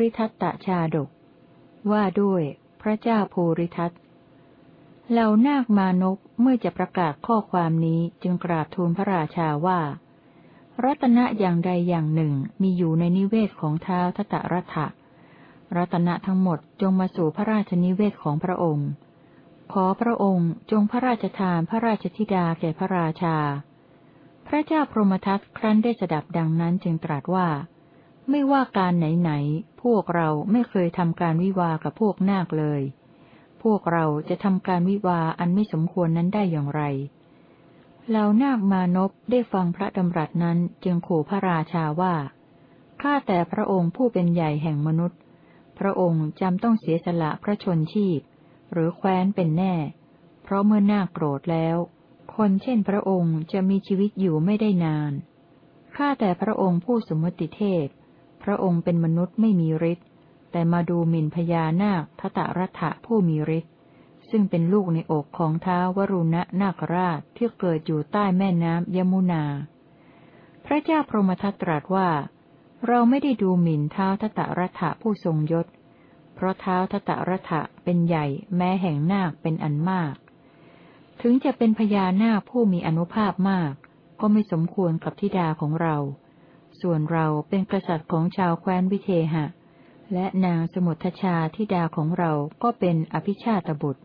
ริทัตตชาดก ว่าด้วย พระเจ้าภูริทัตเหล่านาคมานพเมื่อจะประกาศข้อความนี้จึงกราบทูลพระราชาว่า รัตนะอย่างใดอย่างหนึ่งมีอยู่ในนิเวศของเท้าทตรัฐะรัตนะทั้งหมดจงมาสู่พระราชนิเวศของพระองค์ ขอพระองค์จงพระราชทานพระราชธิดาแก่พระราชา พระเจ้าพรหมทัตครั้นได้สดับดังนั้นจึงตรัสว่า ไม่ว่าการไหนๆ พวกเราไม่เคยทำการวิวากับพวกนาคเลย พวกเราจะทำการวิวาอันไม่สมควรนั้นได้อย่างไร เหล่านาคมานพได้ฟังพระดำรัสนั้นจึงขู่พระราชาว่า ข้าแต่พระองค์ผู้เป็นใหญ่แห่งมนุษย์ พระองค์จำต้องเสียสละพระชนชีพ หรือแคว้นเป็นแน่ เพราะเมื่อน้าโกรธแล้ว คนเช่นพระองค์จะมีชีวิตอยู่ไม่ได้นาน ข้าแต่พระองค์ผู้สมมติเทพ พระองค์เป็นมนุษย์ไม่มีฤทธิ์แต่มาดูหมิ่นพญานาคทตรัฐะผู้มีฤทธิ์ซึ่งเป็นลูกในอกของท้าวรุณะนาคราชที่เกิดอยู่ใต้แม่น้ำยมุนา พระเจ้าพรหมทัตตรัสว่า เราไม่ได้ดูหมิ่นเท้าทตรัฐะผู้ทรงยศ เพราะเท้าทตรัฐะเป็นใหญ่แม้แห่งนาคเป็นอันมาก ถึงจะเป็นพญานาคผู้มีอนุภาพมาก ก็ไม่สมควรกับธิดาของเรา ส่วนเราเป็นกษัตริย์ของชาวแคว้นวิเทหะ และนางสมุทชาธิดาของเราก็เป็นอภิชาตบุตร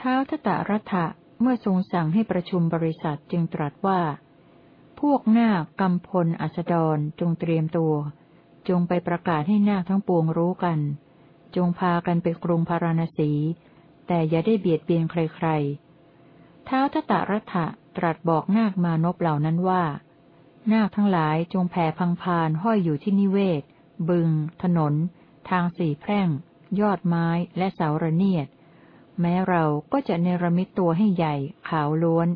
ท้าวทตรัฐะเมื่อทรงสั่งให้ประชุมบริษัทจึงตรัสว่า พวกนาคกำพลอัสดรจงเตรียมตัว จงไปประกาศให้นาคทั้งปวงรู้กัน จงพากันไปกรุงพาราณสี แต่อย่าได้เบียดเบียนใครๆท้าวทตรัฐะตรัสบอกนาคมานพเหล่านั้นว่า นาคทั้งหลายจงแผ่พังพานห้อยอยู่ที่นิเวศ บึง ถนน ทางสี่แพร่ง ยอดไม้ และเสาระเนียด แม้เราก็จะเนรมิตตัวให้ใหญ่ ขาวล้วน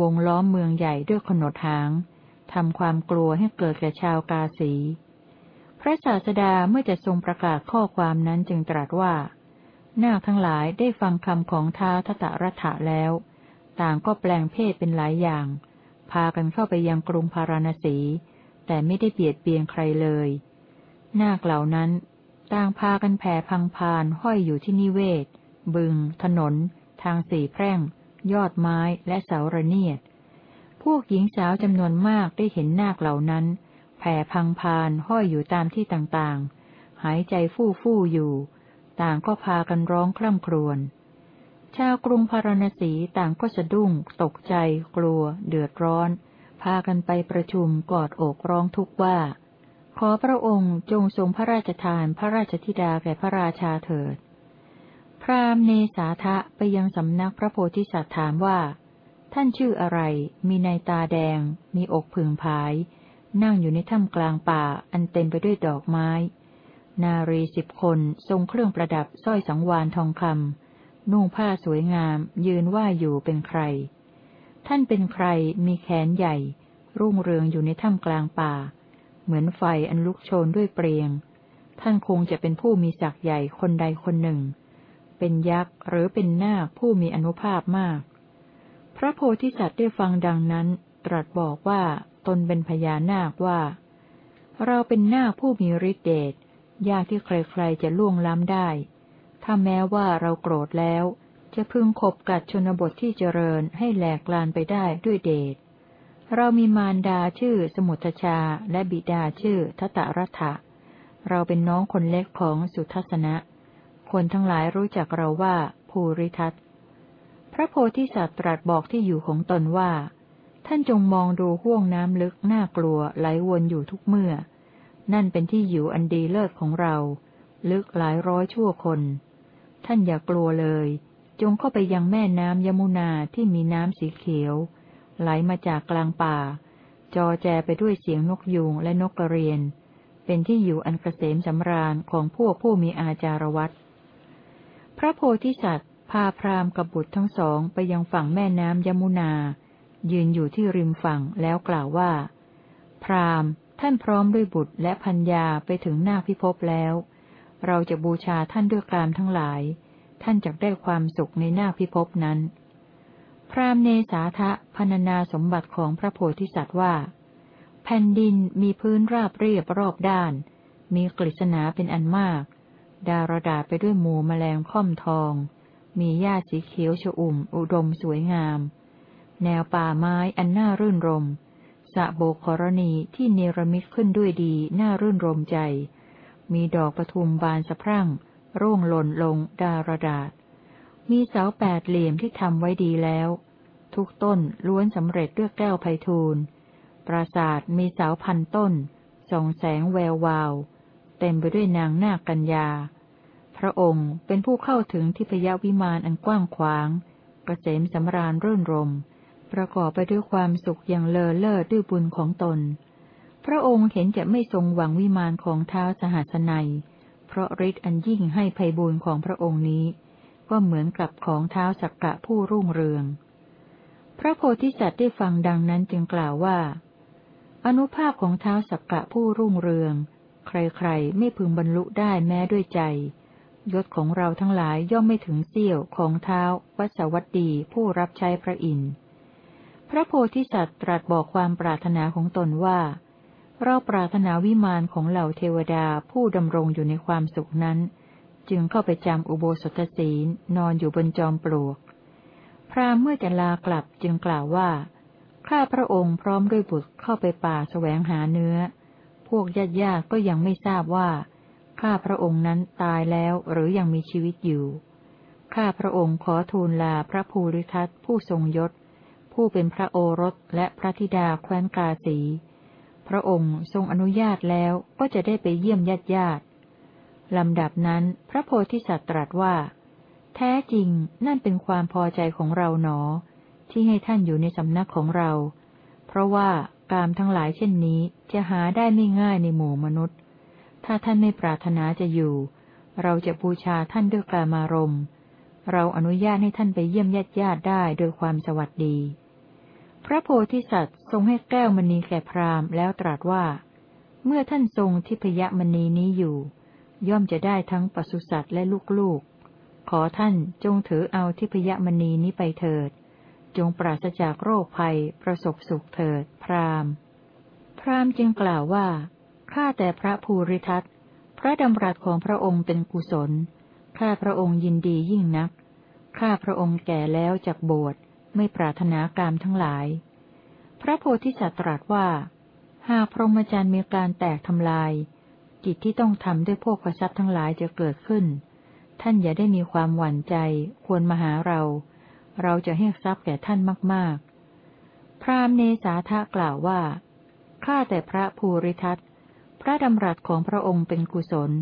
วงล้อมเมืองใหญ่ด้วยขนดหาง ทำความกลัวให้เกิดแก่ชาวกาสี พระศาสดาเมื่อจะทรงประกาศข้อความนั้นจึงตรัสว่า นาคทั้งหลายได้ฟังคำของท้าทตรัฐะแล้ว ต่างก็แปลงเพศเป็นหลายอย่าง พากันเข้าไปยังกรุงพาราณสี แต่ไม่ได้เบียดเบียนใครเลย นาคเหล่านั้นต่างพากันแผ่พังพานห้อยอยู่ที่นิเวศ บึง ถนน ทางสี่แพร่ง ยอดไม้และเสาระเนียด พวกหญิงสาวจำนวนมากได้เห็นนาคเหล่านั้น แผ่พังพานห้อยอยู่ตามที่ต่างๆ หายใจฟู่ฟู่อยู่ ต่างก็พากันร้องคร่ำครวญ ชาวกรุงพาราณสีต่างก็สะดุ้ง ตกใจ กลัว เดือดร้อน พากันไปประชุมกอดอกร้องทุกข์ว่า ขอพระองค์จงทรงพระราชทานพระราชธิดาแก่พระราชาเถิด พราหมณ์เนสาทะไปยังสำนักพระโพธิสัตว์ถามว่า ท่านชื่ออะไร มีในตาแดง มีอกผึ่งผาย นั่งอยู่ในถ้ำกลางป่าอันเต็มไปด้วยดอกไม้ นารีสิบคนทรงเครื่องประดับสร้อยสังวานทองคำ นุ่งผ้าสวยงาม ยืนว่าอยู่เป็นใคร ท่านเป็นใครมีแขนใหญ่ รุ่งเรืองอยู่ในถ้ำกลางป่า เหมือนไฟอันลุกโชนด้วยเปรียง ท่านคงจะเป็นผู้มีศักย์ใหญ่คนใดคนหนึ่ง เป็นยักษ์หรือเป็นนาคผู้มีอนุภาพมาก พระโพธิสัตว์ได้ฟังดังนั้น ตรัสบอกว่าตนเป็นพญานาคว่า เราเป็นนาคผู้มีฤทธิเดชยากที่ใครๆจะล่วงล้ำได้ ถ้าแม้ว่าเราโกรธแล้ว จะพึงขบกัดชนบทที่เจริญให้แหลกลานไปได้ด้วยเดช เรามีมารดาชื่อสมุทชาและบิดาชื่อทตรัฐะเราเป็นน้องคนเล็กของสุทัศนะ คนทั้งหลายรู้จักเราว่าภูริทัตพระโพธิสัตว์ตรัสบอกที่อยู่ของตนว่า ท่านจงมองดูห่วงน้ำลึกน่ากลัวไหลวนอยู่ทุกเมื่อ นั่นเป็นที่อยู่อันดีเลิศของเรา ลึกหลายร้อยชั่วคน ท่านอย่ากลัวเลย จงเข้าไปยังแม่น้ำยมุนาที่มีน้ำสีเขียว ไหลมาจากกลางป่า จอแจไปด้วยเสียงนกยูงและนกกระเรียน เป็นที่อยู่อันเกษมสำราญของพวกผู้มีอาจารวัตพระโพธิสัตว์ พาพราหมณ์กับบุตรทั้งสองไปยังฝั่งแม่น้ำยมุนา ยืนอยู่ที่ริมฝั่งแล้วกล่าวว่า พราหมณ์ท่านพร้อมด้วยบุตรและพัญญาไปถึงหน้าพิภพแล้ว เราจะบูชาท่านด้วยกามทั้งหลาย ท่านจะได้ความสุขในหน้าพิภพนั้น พรามเนสาทะพนนาสมบัติของพระโพธิสัตว์ว่า แผ่นดินมีพื้นราบเรียบรอบด้าน มีกฤษณาเป็นอันมาก ดารดาไปด้วยหมูแมลงค่อมทอง มีหญ้าสีเขียวชอุ่ม อุดมสวยงาม แนวป่าไม้อันน่ารื่นรมสะโบกรณีที่เนรมิตขึ้นด้วยดีน่ารื่นรมใจ มีดอกปทุมบานสะพรั่ง ร่วงหล่นลงดารดาษ มีเสาแปดเหลี่ยมที่ทำไว้ดีแล้ว ทุกต้นล้วนสำเร็จด้วยแก้วไพทูลปราสาทมีเสาพันต้น ส่องแสงแวววาว เต็มไปด้วยนางนาคกัญญา พระองค์เป็นผู้เข้าถึงทิพยวิมานอันกว้างขวางกระเสมสำราญรื่นรม ประกอบไปด้วยความสุขอย่างเลอเลิศด้วยบุญของตน พระองค์เห็นจะไม่ทรงหวังวิมานของเท้าสหัสนัย เพราะฤทธิ์อันยิ่งให้ภัยบุญของพระองค์นี้ ก็เหมือนกับของเท้าสักกะผู้รุ่งเรือง พระโพธิสัตว์ได้ฟังดังนั้นจึงกล่าวว่า อนุภาพของเท้าสักกะผู้รุ่งเรือง ใครๆไม่พึงบรรลุได้แม้ด้วยใจ ยศของเราทั้งหลายย่อมไม่ถึงเสี้ยวของเท้าวัสวัตดีผู้รับใช้พระอินทร์ พระโพธิสัตว์ตรัสบอกความปรารถนาของตนว่า เราปรารถนาวิมานของเหล่าเทวดาผู้ดำรงอยู่ในความสุขนั้น จึงเข้าไปจำอุโบสถศีลนอนอยู่บนจอมปลวก พรามเมื่อจะลากลับจึงกล่าวว่า ข้าพระองค์พร้อมด้วยบุตรเข้าไปป่าแสวงหาเนื้อ พวกญาติญาติก็ยังไม่ทราบว่า ข้าพระองค์นั้นตายแล้วหรือยังมีชีวิตอยู่ ข้าพระองค์ขอทูลลาพระภูริทัตผู้ทรงยศ ผู้เป็นพระโอรสและพระธิดาแคว้นกาสี พระองค์ทรงอนุญาตแล้วก็จะได้ไปเยี่ยมญาติญาติลำดับนั้นพระโพธิสัตว์ตรัสว่า แท้จริงนั่นเป็นความพอใจของเราหนอ ที่ให้ท่านอยู่ในสำนักของเรา เพราะว่ากามทั้งหลายเช่นนี้จะหาได้ไม่ง่ายในหมู่มนุษย์ ถ้าท่านไม่ปรารถนาจะอยู่ เราจะบูชาท่านด้วยกามารมณ์ เราอนุญาตให้ท่านไปเยี่ยมญาติญาติได้โดยความสวัสดี พระโพธิสัตว์ทรงให้แก้วมณีแก่พราหมณ์แล้วตรัสว่า เมื่อท่านทรงทิพยมณีนี้อยู่ ย่อมจะได้ทั้งปศุสัตว์และลูกๆ ขอท่านจงถือเอาทิพยมณีนี้ไปเถิด จงปราศจากโรคภัยประสบสุขเถิด พรามพรามจึงกล่าวว่าข้าแต่พระภูริทัตพระดำรัสของพระองค์เป็นกุศลข้าพระองค์ยินดียิ่งนักข้าพระองค์แก่แล้วจากโบวช ไม่ปรารถนากามทั้งหลาย พระโพธิสัตว์ตรัสว่า หากพรหมจรรย์มีการแตกทำลาย จิตที่ต้องทำด้วยพวกพทรัพย์ทั้งหลายจะเกิดขึ้น ท่านอย่าได้มีความหวั่นใจ ควรมาหาเรา เราจะให้ทรัพย์แก่ท่านมาก ๆ พราหมเนสาทะกล่าวว่า ข้าแต่พระภูริทัตพระดำรัสของพระองค์เป็นกุศล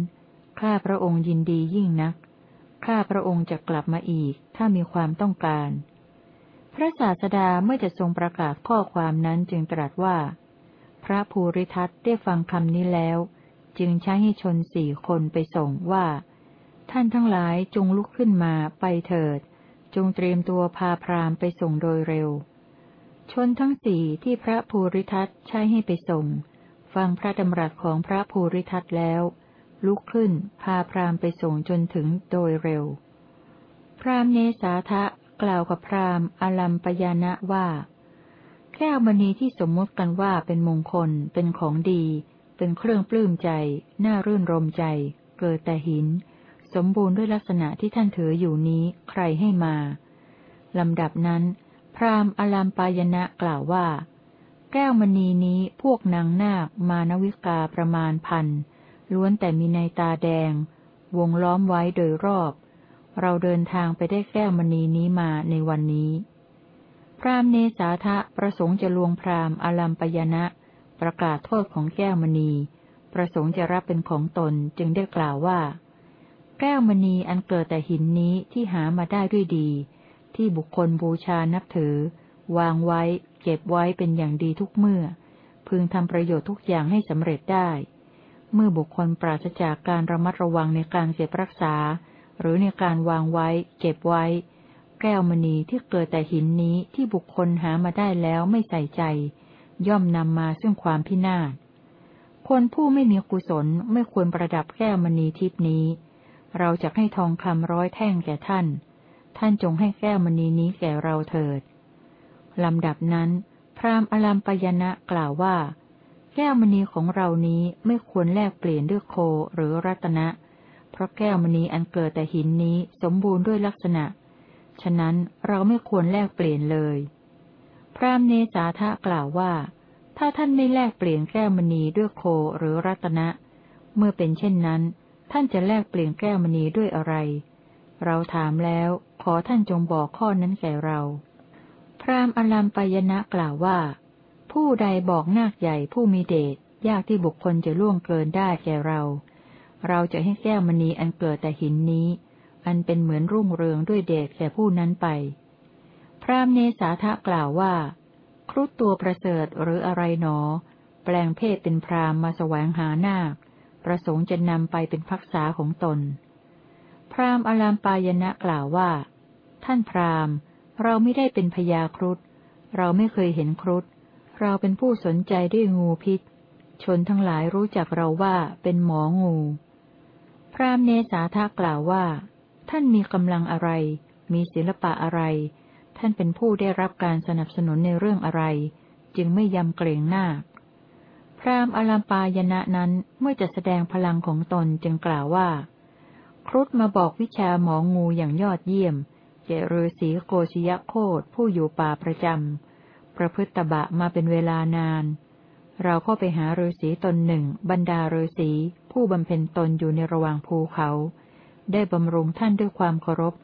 ข้าพระองค์ยินดียิ่งนัก ข้าพระองค์จะกลับมาอีก ถ้ามีความต้องการ ระศาสดาเมื่อจะทรงประกาศข้อความนั้นจึงตรัสว่า พระภูริทัตได้ฟังคำนี้แล้ว จึงใช้ให้ชนสี่คนไปส่งว่า ท่านทั้งหลายจงลุกขึ้นมาไปเถิด จงเตรียมตัวพาพรามไปส่งโดยเร็ว ชนทั้งสี่ที่พระภูริทัตใช้ให้ไปส่ง ฟังพระดำรัสของพระภูริทัตแล้ว ลุกขึ้นพาพรามไปส่งจนถึงโดยเร็วพรามเนสาทะ กล่าวกับพราหมณ์อลัมปยานะว่า แก้วมณีที่สมมติกันว่าเป็นมงคล เป็นของดี เป็นเครื่องปลื้มใจ น่ารื่นรมใจ เกิดแต่หิน สมบูรณ์ด้วยลักษณะที่ท่านถืออยู่นี้ใครให้มา ลำดับนั้น พราหมณ์อลามปายณะกล่าวว่า แก้วมณีนี้พวกนางนาคมานวิกาประมาณพันล้วนแต่มีในตาแดง วงล้อมไว้โดยรอบ เราเดินทางไปได้แก้วมณีนี้มาในวันนี้ พรามเนสาทะประสงค์จะลวงพราหมณ์อลัมปยณะประกาศโทษของแก้วมณี ประสงค์จะรับเป็นของตนจึงได้กล่าวว่า แก้วมณีอันเกิดแต่หินนี้ที่หามาได้ด้วยดี ที่บุคคลบูชานับถือ วางไว้ เก็บไว้เป็นอย่างดีทุกเมื่อ พึงทำประโยชน์ทุกอย่างให้สำเร็จได้ เมื่อบุคคลปราศจากการระมัดระวังในการเก็บรักษา หรือในการวางไว้ เก็บไว้ แก้วมณีที่เกิดแต่หินนี้ที่บุคคลหามาได้แล้วไม่ใส่ใจ ย่อมนำมาซึ่งความพินาศคนผู้ไม่มีกุศลไม่ควรประดับแก้วมณีทิพนี้ เราจะให้ทองคำร้อยแท่งแก่ท่าน ท่านจงให้แก้วมณีนี้แก่เราเถิดลำดับนั้น พราหมณ์อลัมปยนะกล่าวว่า แก้วมณีของเรานี้ไม่ควรแลกเปลี่ยนด้วยโคหรือรัตนะ เพราะแก้วมณีอันเกิดแต่หินนี้สมบูรณ์ด้วยลักษณะ ฉะนั้นเราไม่ควรแลกเปลี่ยนเลย พรามเนสาทะกล่าวว่า ถ้าท่านไม่แลกเปลี่ยนแก้วมณีด้วยโคหรือรัตนะ เมื่อเป็นเช่นนั้น ท่านจะแลกเปลี่ยนแก้วมณีด้วยอะไร เราถามแล้ว ขอท่านจงบอกข้อนั้นแก่เรา พรามอลัมปยนะกล่าวว่า ผู้ใดบอกนาคใหญ่ผู้มีเดชยากที่บุคคลจะล่วงเกินได้แก่เรา เราจะให้แก้วมณีอันเกิดแต่หินนี้ อันเป็นเหมือนรุ่งเรืองด้วยเดชแก่ผู้นั้นไป พรามเนสาทะกล่าวว่า ครุฑตัวประเสริฐหรืออะไรหนอ แปลงเพศเป็นพรามมาแสวงหานาค ประสงค์จะนำไปเป็นพักษาของตน พรามอารามปายณะกล่าวว่า ท่านพรามเราไม่ได้เป็นพยาครุฑเราไม่เคยเห็นครุฑเราเป็นผู้สนใจด้วยงูพิษ ชนทั้งหลายรู้จักเราว่าเป็นหมองู รามเนสาทากล่าวว่า ท่านมีกำลังอะไร มีศิลปะอะไร ท่านเป็นผู้ได้รับการสนับสนุนในเรื่องอะไร จึงไม่ยำเกรงหน้าพรามอลัมปายณะนั้นเมื่อจะแสดงพลังของตนจึงกล่าวว่า ครุฑมาบอกวิชาหมองูอย่างยอดเยี่ยม เจริศีโกชยโคตผู้อยู่ป่าประจำประพฤติตบะมาเป็นเวลานาน เราเข้าไปหาฤาษีตนหนึ่ง บรรดาฤาษี ผู้บำเพ็ญตนอยู่ในระหว่างภูเขา ได้บำรุงท่านด้วยความเคารพ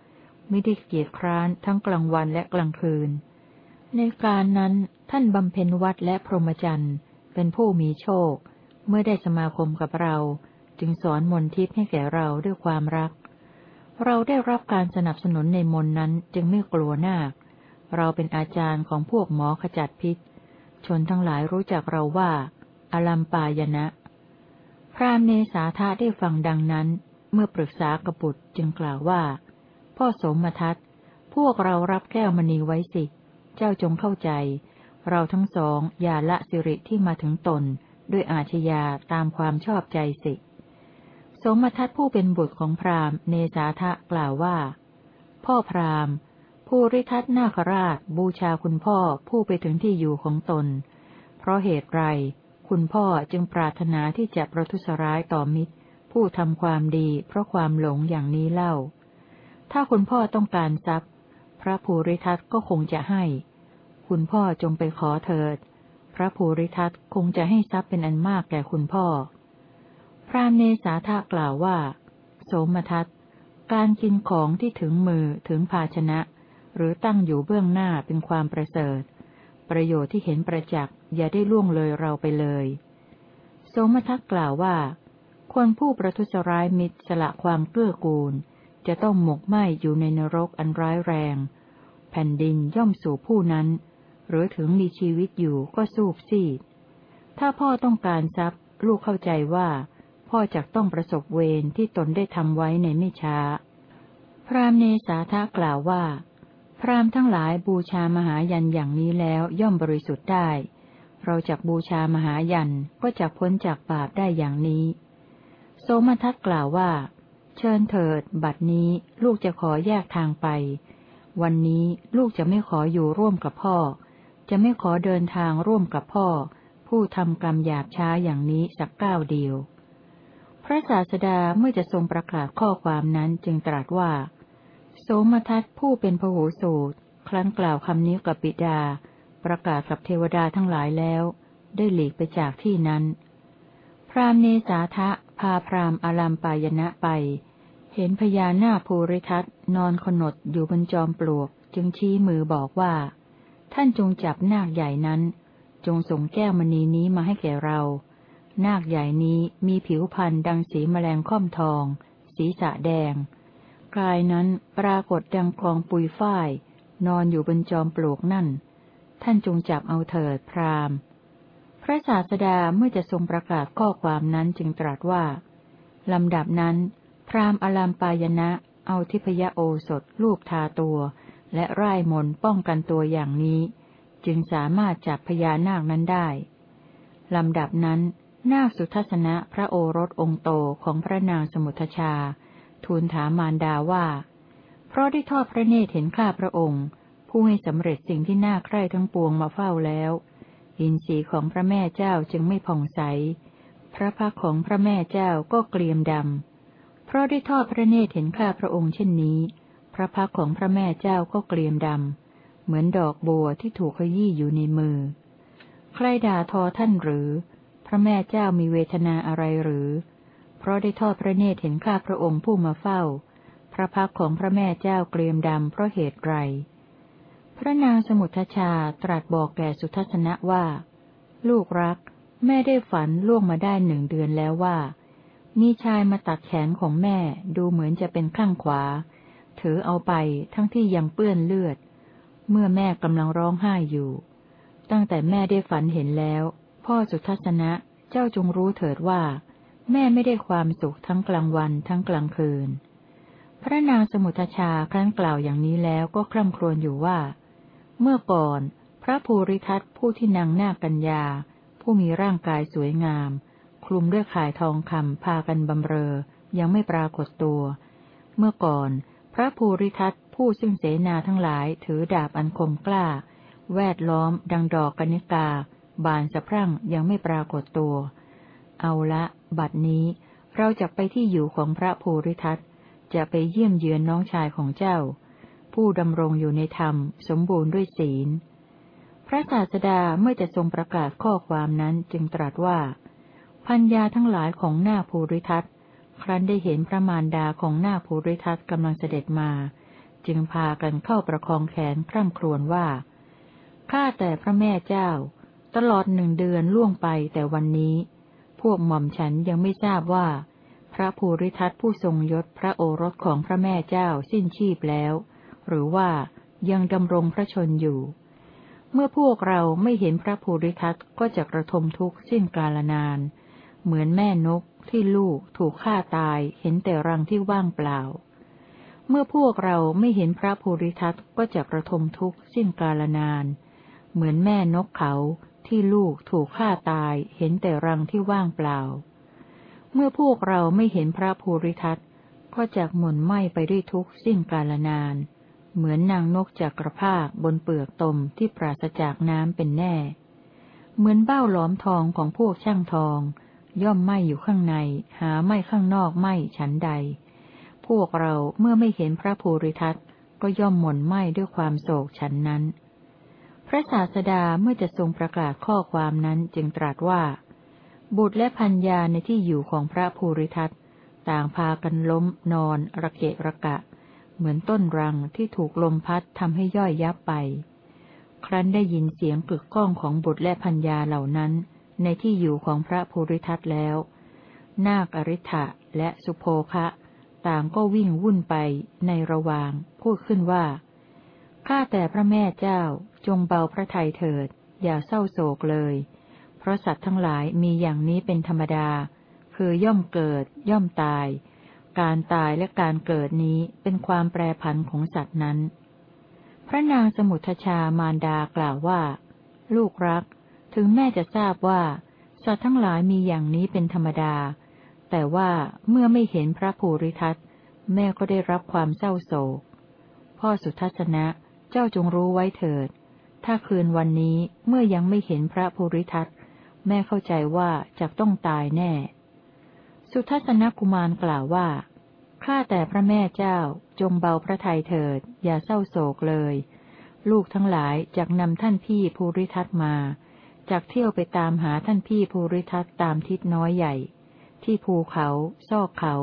ไม่ได้เกียจคร้านทั้งกลางวันและกลางคืน ในการนั้นท่านบำเพ็ญวัดและพรหมจรรย์ เป็นผู้มีโชค เมื่อได้สมาคมกับเรา จึงสอนมนทิพย์ให้แก่เราด้วยความรัก เราได้รับการสนับสนุนในมนนั้นจึงไม่กลัวนาค เราเป็นอาจารย์ของพวกหมอขจัดพิษ ชนทั้งหลายรู้จักเราว่า อลัมปายนะ พรามเนสาธาได้ฟังดังนั้น เมื่อปรึกษากบุตรจึงกล่าวว่า พ่อสมทัตพวกเรารับแก้วมณีไว้สิ เจ้าจงเข้าใจ เราทั้งสองอย่าละสิริที่มาถึงตน ด้วยอาชญาตามความชอบใจสิ สมทัตผู้เป็นบุตรของพรามเนสาทะกล่าวว่า พ่อพรามผู้ริทัตนาคราชบูชาคุณพ่อผู้ไปถึงที่อยู่ของตน เพราะเหตุไร คุณพ่อจึงปรารถนาที่จะประทุษร้ายต่อมิตร ผู้ทำความดีเพราะความหลงอย่างนี้เล่า ถ้าคุณพ่อต้องการทรัพย์ พระภูริทัตก็คงจะให้ คุณพ่อจงไปขอเถิด พระภูริทัตคงจะให้ทรัพย์เป็นอันมากแก่คุณพ่อ พระเนสาธากล่าวว่า โสมทัตการกินของที่ถึงมือถึงภาชนะ หรือตั้งอยู่เบื้องหน้าเป็นความประเสริฐ ประโยชน์ที่เห็นประจักษ์อย่าได้ล่วงเลยเราไปเลย โสมทักกล่าวว่า คนผู้ประทุษร้ายมิตรสละความเกื้อกูล จะต้องหมกไหมอยู่ในนรกอันร้ายแรง แผ่นดินย่อมสู่ผู้นั้น หรือถึงมีชีวิตอยู่ก็สูบซีด ถ้าพ่อต้องการทรัพย์ ลูกเข้าใจว่า พ่อจะต้องประสบเวรที่ตนได้ทำไว้ในไม่ช้า พรามเนสาทะกล่าวว่า พราหมณ์ทั้งหลายบูชามหายันอย่างนี้แล้วย่อมบริสุทธิ์ได้ เราจักบูชามหายันก็จักพ้นจากบาปได้อย่างนี้ โสมทัตกล่าวว่า เชิญเถิด บัดนี้ลูกจะขอแยกทางไป วันนี้ลูกจะไม่ขออยู่ร่วมกับพ่อ จะไม่ขอเดินทางร่วมกับพ่อ ผู้ทำกรรมหยาบช้าอย่างนี้สักก้าวเดียว พระศาสดาเมื่อจะทรงประกาศข้อความนั้นจึงตรัสว่า โสมทัตผู้เป็นพหูสูตร ครั้นกล่าวคำนี้กับปิดา ประกาศกับเทวดาทั้งหลายแล้ว ได้หลีกไปจากที่นั้น พรามเนสาทะพาพรามอารามปายณะไป เห็นพญานาคภูริทัตนอนขนดอยู่บนจอมปลวก จึงชี้มือบอกว่า ท่านจงจับนาคใหญ่นั้น จงส่งแก้วมณีนี้มาให้แก่เรา นาคใหญ่นี้มีผิวพรรณดังสีแมลงค่อมทอง สีสะแดง กายนั้นปรากฏดังกองปุยฝ้าย นอนอยู่บนจอมปลวกนั่น ท่านจงจับเอาเถิดพรามพระศาสดาเมื่อจะทรงประกาศข้อความนั้นจึงตรัสว่า ลำดับนั้น พรามอลามปายณะเอาทิพยโอสถลูกทาตัว และไร้มนป้องกันตัวอย่างนี้ จึงสามารถจับพญานาคนั้นได้ ลำดับนั้น นาคสุทัศนะพระโอรสองโตของพระนางสมุทชา ทูลถามมารดาว่า เพราะได้ทอดพระเนตรเห็นข้าพระองค์ ผู้ให้สำเร็จสิ่งที่น่าใคร่ทั้งปวงมาเฝ้าแล้ว อินทรีย์ของพระแม่เจ้าจึงไม่ผ่องใส พระพักของพระแม่เจ้าก็เกลียมดำ เพราะได้ทอดพระเนตรเห็นข้าพระองค์เช่นนี้ พระพักของพระแม่เจ้าก็เกลียมดำ เหมือนดอกบัวที่ถูกขยี้อยู่ในมือ ใครด่าทอท่านหรือ พระแม่เจ้ามีเวทนาอะไรหรือ ราะได้ทอดพระเนตรเห็นข้าพระองค์ผู้มาเฝ้า พระพักของพระแม่เจ้าเกลียมดำเพราะเหตุไร พระนางสมุทชาตรัสบอกแก่สุทัศนะว่า ลูกรัก แม่ได้ฝันล่วงมาได้หนึ่งเดือนแล้วว่า มีชายมาตัดแขนของแม่ดูเหมือนจะเป็นข้างขวา ถือเอาไปทั้งที่ยังเปื้อนเลือด เมื่อแม่กำลังร้องไห้อยู่ ตั้งแต่แม่ได้ฝันเห็นแล้ว พ่อสุทัศนะเจ้าจงรู้เถิดว่า แม่ไม่ได้ความสุขทั้งกลางวันทั้งกลางคืน พระนางสมุทชาครั้นกล่าวอย่างนี้แล้วก็คร่ำครวญอยู่ว่า เมื่อก่อน พระภูริทัตผู้ที่นางหน้ากัญญา ผู้มีร่างกายสวยงาม คลุมด้วยข่ายทองคำพากันบำเรอ ยังไม่ปรากฏตัว เมื่อก่อน พระภูริทัตผู้ซึ่งเสนาทั้งหลายถือดาบอันคมกล้า แวดล้อม ดังดอกกนิกา บานสะพรั่งยังไม่ปรากฏตัว เอาละ บัดนี้เราจะไปที่อยู่ของพระภูริทัตจะไปเยี่ยมเยือนน้องชายของเจ้า ผู้ดำรงอยู่ในธรรมสมบูรณ์ด้วยศีล พระศาสดาเมื่อจะทรงประกาศข้อความนั้นจึงตรัสว่า พัญญาทั้งหลายของหน้าภูริทัตครั้นได้เห็นพระมารดาของหน้าภูริทัตกำลังเสด็จมา จึงพากันเข้าประคองแขนคร่ำครวญว่าข้าแต่พระแม่เจ้า ตลอดหนึ่งเดือนล่วงไปแต่วันนี้ วกหม่อมฉันยังไม่ทราบว่า พระภูริทัตผู้ทรงยศพระโอรสของพระแม่เจ้าสิ้นชีพแล้ว หรือว่ายังดำรงพระชนอยู่ เมื่อพวกเราไม่เห็นพระภูริทัตก็จะกระทมทุกข์สิ้นกาลนาน เหมือนแม่นกที่ลูกถูกฆ่าตายเห็นแต่รังที่ว่างเปล่า เมื่อพวกเราไม่เห็นพระภูริทัตก็จะกระทมทุกข์สิ้นกาลนาน เหมือนแม่นกเขา ที่ลูกถูกฆ่าตาย เห็นแต่รังที่ว่างเปล่า เมื่อพวกเราไม่เห็นพระภูริทัตก็จะหม่นไหมไปด้วยทุกข์สิ้นกาลนาน เหมือนนางนกจากกระภาคบนเปลือกตมที่ปราศจากน้ำเป็นแน่ เหมือนเบ้าหลอมทองของพวกช่างทอง ย่อมไหมอยู่ข้างใน หาไหมข้างนอกไหมฉันใด พวกเราเมื่อไม่เห็นพระภูริทัตก็ย่อมหม่นไหมด้วยความโศกฉันนั้น พระศาสดาเมื่อจะทรงประกาศข้อความนั้นจึงตรัสว่า บุตรและพัญญาในที่อยู่ของพระภูริทัตต่างพากันล้มนอนระเกะระกะ เหมือนต้นรังที่ถูกลมพัดทำให้ย่อยยับไป ครั้นได้ยินเสียงกึกก้องของบุตรและพัญญาเหล่านั้น ในที่อยู่ของพระภูริทัตแล้ว นาคอริ t ะและสุโภคะ ต่างก็วิ่งวุ่นไปในระหว่าง พูดขึ้นว่า ข้าแต่พระแม่เจ้า จงเบาพระทัยเถิด อย่าเศร้าโศกเลย เพราะสัตว์ทั้งหลายมีอย่างนี้เป็นธรรมดา คือย่อมเกิด ย่อมตาย การตายและการเกิดนี้เป็นความแปรผันของสัตว์นั้น พระนางสมุทชามารดากล่าวว่า ลูกรัก ถึงแม่จะทราบว่า สัตว์ทั้งหลายมีอย่างนี้เป็นธรรมดา แต่ว่าเมื่อไม่เห็นพระภูริทัตแม่ก็ได้รับความเศร้าโศก พ่อสุทัศนะ เจ้าจงรู้ไว้เถิด ถ้าคืนวันนี้เมื่อยังไม่เห็นพระภูริทัตแม่เข้าใจว่าจะต้องตายแน่ สุทัศนกุมารกล่าวว่า ข้าแต่พระแม่เจ้าจงเบาพระทัยเถิด อย่าเศร้าโศกเลย ลูกทั้งหลายจากนำท่านพี่ภูริทัตมาจากเที่ยวไปตามหาท่านพี่ภูริทัตตามทิศน้อยใหญ่ ที่ภูเขา ซอกเขา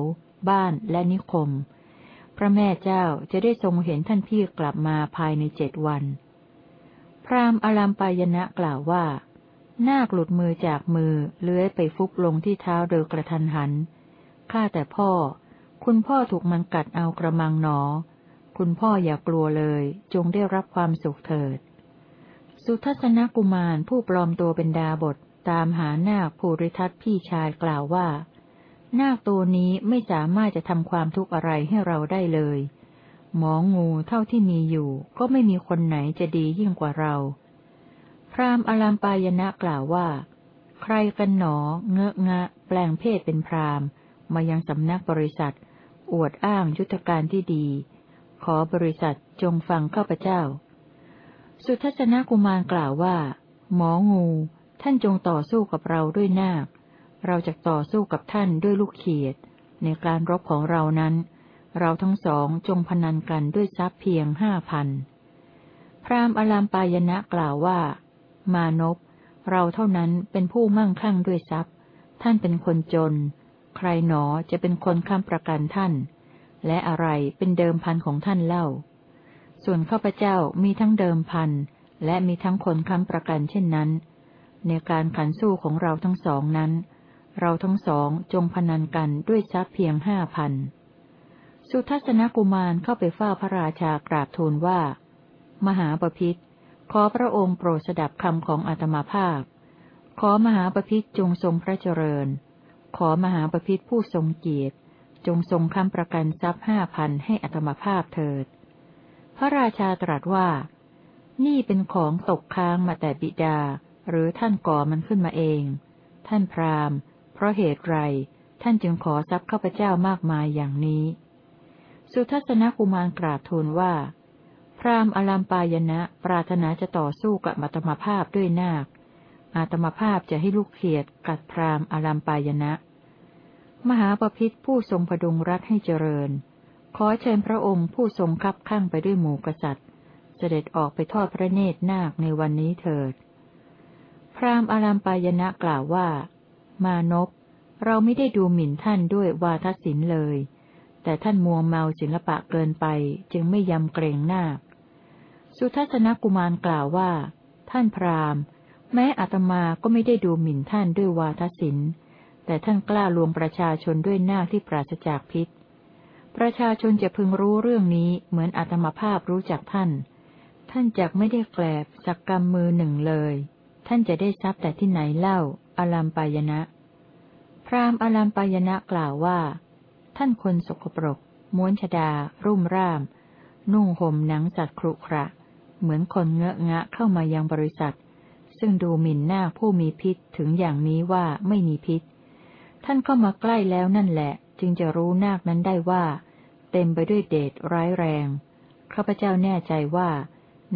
บ้านและนิคม พระแม่เจ้าจะได้ทรงเห็นท่านพี่กลับมาภายในเจ็ดวัน พรามอลัมปายณะกล่าวว่า นาคหลุดมือจากมือเลื้อยไปฟุบลงที่เท้าโดยกระทันหัน ข้าแต่พ่อ คุณพ่อถูกมันกัดเอากระมังหนอ คุณพ่ออย่ากลัวเลย จงได้รับความสุขเถิด สุทัศนกุมารผู้ปลอมตัวเป็นดาบทตามหานาคภูริทัตพี่ชายกล่าวว่า นาคตัวนี้ไม่สามารถจะทำความทุกข์อะไรให้เราได้เลย หมองูเท่าที่มีอยู่ ก็ไม่มีคนไหนจะดียิ่งกว่าเรา พราหมณ์อลามปายณะกล่าวว่า ใครกันหนอ เงอะงะ แปลงเพศเป็นพราหมณ์ มายังสำนักบริษัท อวดอ้างยุทธการที่ดี ขอบริษัทจงฟังข้าพเจ้า สุทัศนกุมารกล่าวว่า หมองู ท่านจงต่อสู้กับเราด้วยนาค เราจะต่อสู้กับท่านด้วยลูกเขียด ในการรบของเรานั้น เราทั้งสองจงพนันกันด้วยทรัพย์เพียงห้าพัน พรามอลามปายณะกล่าวว่า มานพเราเท่านั้นเป็นผู้มั่งคั่งด้วยทรัพย์ ท่านเป็นคนจน ใครหนอจะเป็นคนค้ำประกันท่าน และอะไรเป็นเดิมพันของท่านเล่า ส่วนข้าพเจ้ามีทั้งเดิมพันและมีทั้งคนค้ำประกันเช่นนั้น ในการขันสู้ของเราทั้งสองนั้น เราทั้งสองจงพนันกันด้วยทรัพย์เพียงห้าพัน สุทัศนกุมารเข้าไปเฝ้าพระราชากราบทูลว่า มหาปพิธขอพระองค์โปรดสดับคำของอาตมาภาพ ขอมหาปพิธจงทรงพระเจริญ ขอมหาปพิธผู้ทรงเกียรติ จงทรงคำประกันทรัพย์ห้าพันให้อัตมาภาพเถิด พระราชาตรัสว่า นี่เป็นของตกค้างมาแต่บิดา หรือท่านก่อมันขึ้นมาเอง ท่านพราหมณ์ เพราะเหตุไร ท่านจึงขอทรัพย์ข้าพเจ้ามากมายอย่างนี้ สุทัศนกุมารกราบทูลว่า พราหมณ์อลัมปายณะปรารถนาจะต่อสู้กับอัตมภาพด้วยนาค อาตมภาพจะให้ลูกเขียดกัดพราหมณ์อลัมปายณะมหาปพิธผู้ทรงพดุงรัฐให้เจริญ ขอเชิญพระองค์ผู้ทรงคับข้างไปด้วยหมู่กษัตริย์ เสด็จออกไปทอดพระเนตรนาคในวันนี้เถิดพราหมณ์อารามปายณะกล่าวว่า มานพเราไม่ได้ดูหมิ่นท่านด้วยวาทศิลป์เลย แต่ท่านมัวเมาศิลปะเกินไป จึงไม่ยำเกรงนาค สุทัศนกุมารกล่าวว่า ท่านพราหมณ์ แม้อัตมาก็ไม่ได้ดูหมิ่นท่านด้วยวาทศิลป์ แต่ท่านกล้าลวงประชาชนด้วยนาคที่ปราศจากพิษ ประชาชนจะพึงรู้เรื่องนี้เหมือนอัตมาภาพรู้จักท่าน ท่านจักไม่ได้แกลบสักกรรมมือหนึ่งเลย ท่านจะได้ทรัพย์แต่ที่ไหนเล่า อลัมปายณะพราหมณ์อลัมปายณะกล่าวว่า ท่านคนสกปรก ม้วนชดา รุ่มร่าม นุ่งห่มหนังจัดครุขระ เหมือนคนเงอะงะเข้ามายังบริษัท ซึ่งดูหมิ่นหน้าผู้มีพิษถึงอย่างนี้ว่าไม่มีพิษ ท่านก็มาใกล้แล้วนั่นแหละ จึงจะรู้นาคนั้นได้ว่า เต็มไปด้วยเดชร้ายแรงข้าพเจ้าแน่ใจว่า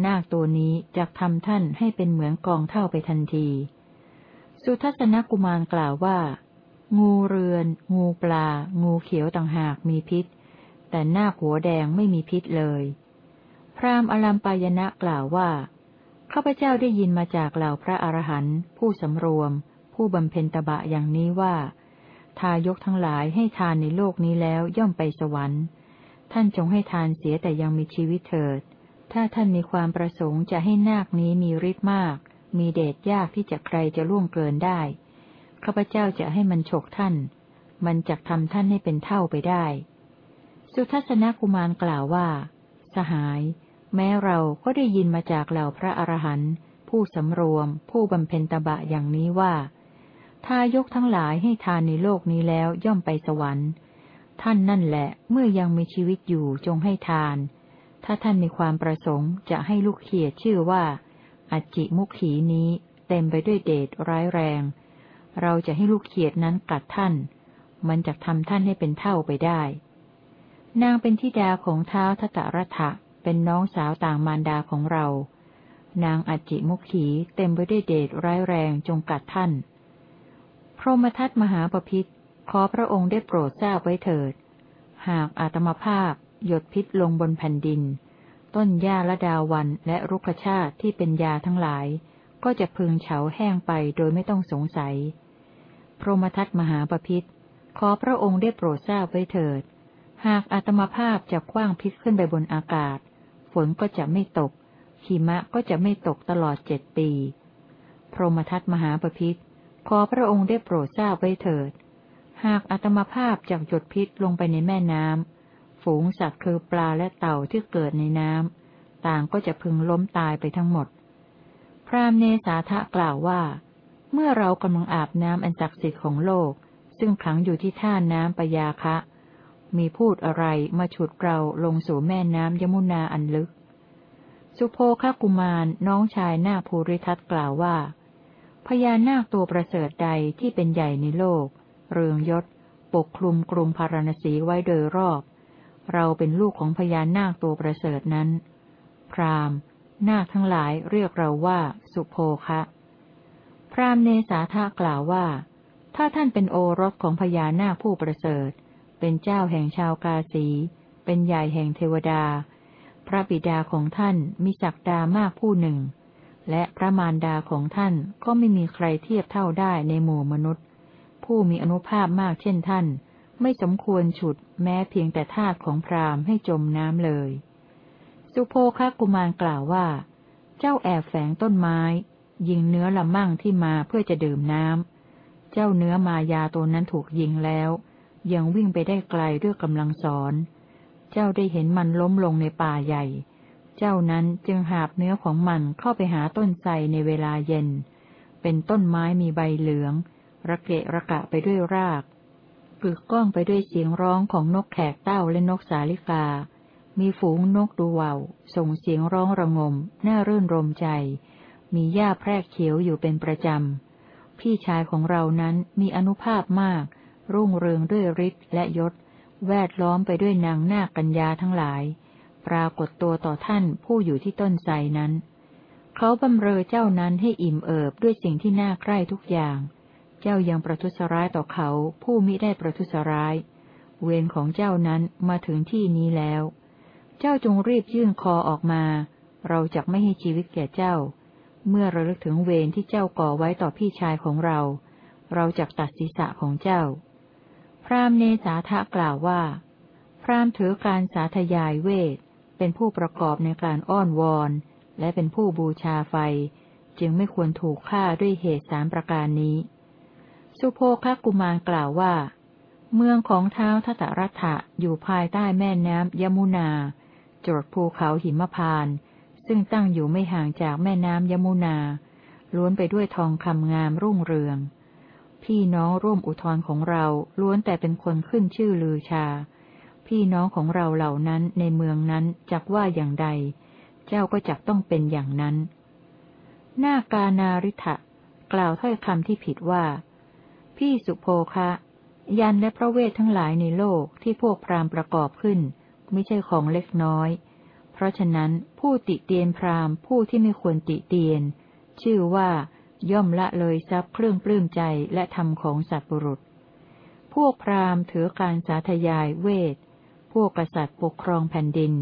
นาคตัวนี้จะทำท่านให้เป็นเหมือนกองเท่าไปทันที สุทัศนกุมารกล่าวว่า งูเรือน งูปลา งูเขียวต่างหากมีพิษ แต่หน้าหัวแดงไม่มีพิษเลย พราหมณ์อลัมปายณะกล่าวว่าข้าพเจ้าได้ยินมาจากเหล่าพระอรหันต์ผู้สำรวม ผู้บำเพ็ญตบะอย่างนี้ว่า ทายกทั้งหลายให้ทานในโลกนี้แล้วย่อมไปสวรรค์ ท่านจงให้ทานเสียแต่ยังมีชีวิตเถิด ถ้าท่านมีความประสงค์จะให้นาคนี้มีฤทธิ์มาก มีเดชยากที่จะใครจะล่วงเกินได้ ข้าพเจ้าจะให้มันฉกท่าน มันจะทำท่านให้เป็นเท่าไปได้ สุทัศนกุมารกล่าวว่า สหาย แม้เราก็ได้ยินมาจากเหล่าพระอรหันต์ผู้สำรวม ผู้บำเพ็ญตบะอย่างนี้ว่า ทายกทั้งหลายให้ทานในโลกนี้แล้วย่อมไปสวรรค์ ท่านนั่นแหละเมื่อยังมีชีวิตอยู่จงให้ทาน ถ้าท่านมีความประสงค์จะให้ลูกเขียดชื่อว่า อัจจิมุขีนี้เต็มไปด้วยเดชร้ายแรง เราจะให้ลูกเขียดนั้นกัดท่าน มันจะทำท่านให้เป็นเท่าไปได้ นางเป็นทิดาของเท้าทตรัฐะเป็นน้องสาวต่างมารดาของเรา นางอัจจิมุขีเต็มไปด้วยเดชร้ายแรงจงกัดท่าน พรหมทัตมหาปพิธขอพระองค์ได้โปรดทราบไว้เถิด หากอาตมภาพหยดพิษลงบนแผ่นดิน ต้นหญ้าละดาวันและรุกชาติที่เป็นยาทั้งหลาย ก็จะพึงเฉาแห้งไปโดยไม่ต้องสงสัย พรหมทัตมหาปพิธขอพระองค์ได้โปรดทราบไว้เถิด หากอาตมาภาพจะคว้างพิษขึ้นไปบนอากาศ ฝนก็จะไม่ตก หิมะก็จะไม่ตกตลอดเจ็ดปี พรหมทัตมหาปพิธขอพระองค์ได้โปรดทราบไว้เถิด หากอาตมาภาพจะหยดพิษลงไปในแม่น้ำ ฝูงสัตว์คือปลาและเต่าที่เกิดในน้ำต่างก็จะพึงล้มตายไปทั้งหมด พรามเนสาทะกล่าวว่า เมื่อเรากำลังอาบน้ำอันศักดิ์สิทธิ์ของโลก ซึ่งขังอยู่ที่ท่าน้ำปยาคะ มีพูดอะไรมาฉุดเราลงสู่แม่น้ำยมุนาอันลึก สุโภคกุมารน้องชายนาภูริทัตกล่าวว่าพญานาคตัวประเสริฐใดที่เป็นใหญ่ในโลก เรืองยศ ปกคลุมกรุงพาราณสีไว้โดยรอบ เราเป็นลูกของพญานาคตัวประเสริฐนั้น พรามนาคทั้งหลายเรียกเราว่า สุโภคะ พรามเนสาทะกล่าวว่า ถ้าท่านเป็นโอรสของพญานาคผู้ประเสริฐ เป็นเจ้าแห่งชาวกาสี เป็นใหญ่แห่งเทวดา พระบิดาของท่านมีศักดามากผู้หนึ่ง และพระมารดาของท่านก็ไม่มีใครเทียบเท่าได้ในหมู่มนุษย์ ผู้มีอนุภาพมากเช่นท่าน ไม่สมควรฉุดแม้เพียงแต่ทาสของพราหมณ์ให้จมน้ำเลย สุโภคกุมารกล่าวว่า เจ้าแอบแฝงต้นไม้ ยิงเนื้อละมั่งที่มาเพื่อจะดื่มน้ำ เจ้าเนื้อมายาตัวนั้นถูกยิงแล้ว ยังวิ่งไปได้ไกลด้วยกำลังสอน เจ้าได้เห็นมันล้มลงในป่าใหญ่ เจ้านั้นจึงหาบเนื้อของมันเข้าไปหาต้นไทรในเวลาเย็น เป็นต้นไม้มีใบเหลือง ระเกะระกะไปด้วยราก ปึกก้องไปด้วยเสียงร้องของนกแขกเต้าและนกสาลิกา มีฝูงนกดูว่าวส่งเสียงร้องระงม น่ารื่นรมใจ มีหญ้าแพรกเขียวอยู่เป็นประจำ พี่ชายของเรานั้นมีอนุภาพมาก รุ่งเรืองด้วยฤทธิ์และยศ แวดล้อมไปด้วยนางนาคกัญญาทั้งหลาย ปรากฏตัวต่อท่านผู้อยู่ที่ต้นไทรนั้น เขาบำเรอเจ้านั้นให้อิ่มเอิบด้วยสิ่งที่น่าใคร่ทุกอย่าง เจ้ายังประทุษร้ายต่อเขาผู้มิได้ประทุษร้าย เวรของเจ้านั้นมาถึงที่นี้แล้ว เจ้าจงรีบยื่นคอออกมา เราจะไม่ให้ชีวิตแก่เจ้า เมื่อระลึกถึงเวรที่เจ้าก่อไว้ต่อพี่ชายของเรา เราจะตัดศีรษะของเจ้า พรามเนสาทะกล่าวว่า พรามถือการสาธยายเวทเป็นผู้ประกอบในการอ้อนวอน และเป็นผู้บูชาไฟ จึงไม่ควรถูกฆ่าด้วยเหตุสามประการนี้ สุโภคกุมารกล่าวว่า เมืองของเท้าทัตรัฐะอยู่ภายใต้แม่น้ำยมุนาจดภูเขาหิมพาน ซึ่งตั้งอยู่ไม่ห่างจากแม่น้ำยมุนา ล้วนไปด้วยทองคำงามรุ่งเรือง พี่น้องร่วมอุทธรของเราล้วนแต่เป็นคนขึ้นชื่อลือชา พี่น้องของเราเหล่านั้นในเมืองนั้นจักว่าอย่างใด เจ้าก็จักต้องเป็นอย่างนั้น หน้ากานาริทะกล่าวถ้อยคำที่ผิดว่า พี่สุโภคะ ยันและพระเวททั้งหลายในโลกที่พวกพราหมณ์ประกอบขึ้น ไม่ใช่ของเล็กน้อย เพราะฉะนั้นผู้ติเตียนพราหมณ์ผู้ที่ไม่ควรติเตียน ชื่อว่า ย่อมละเลยทรัพย์เครื่องปลื้มใจและธรรมของสัตว์บุรุษ พวกพราหมณ์ถือการสาธยายเวท พวกกษัตริย์ปกครองแผ่นดิน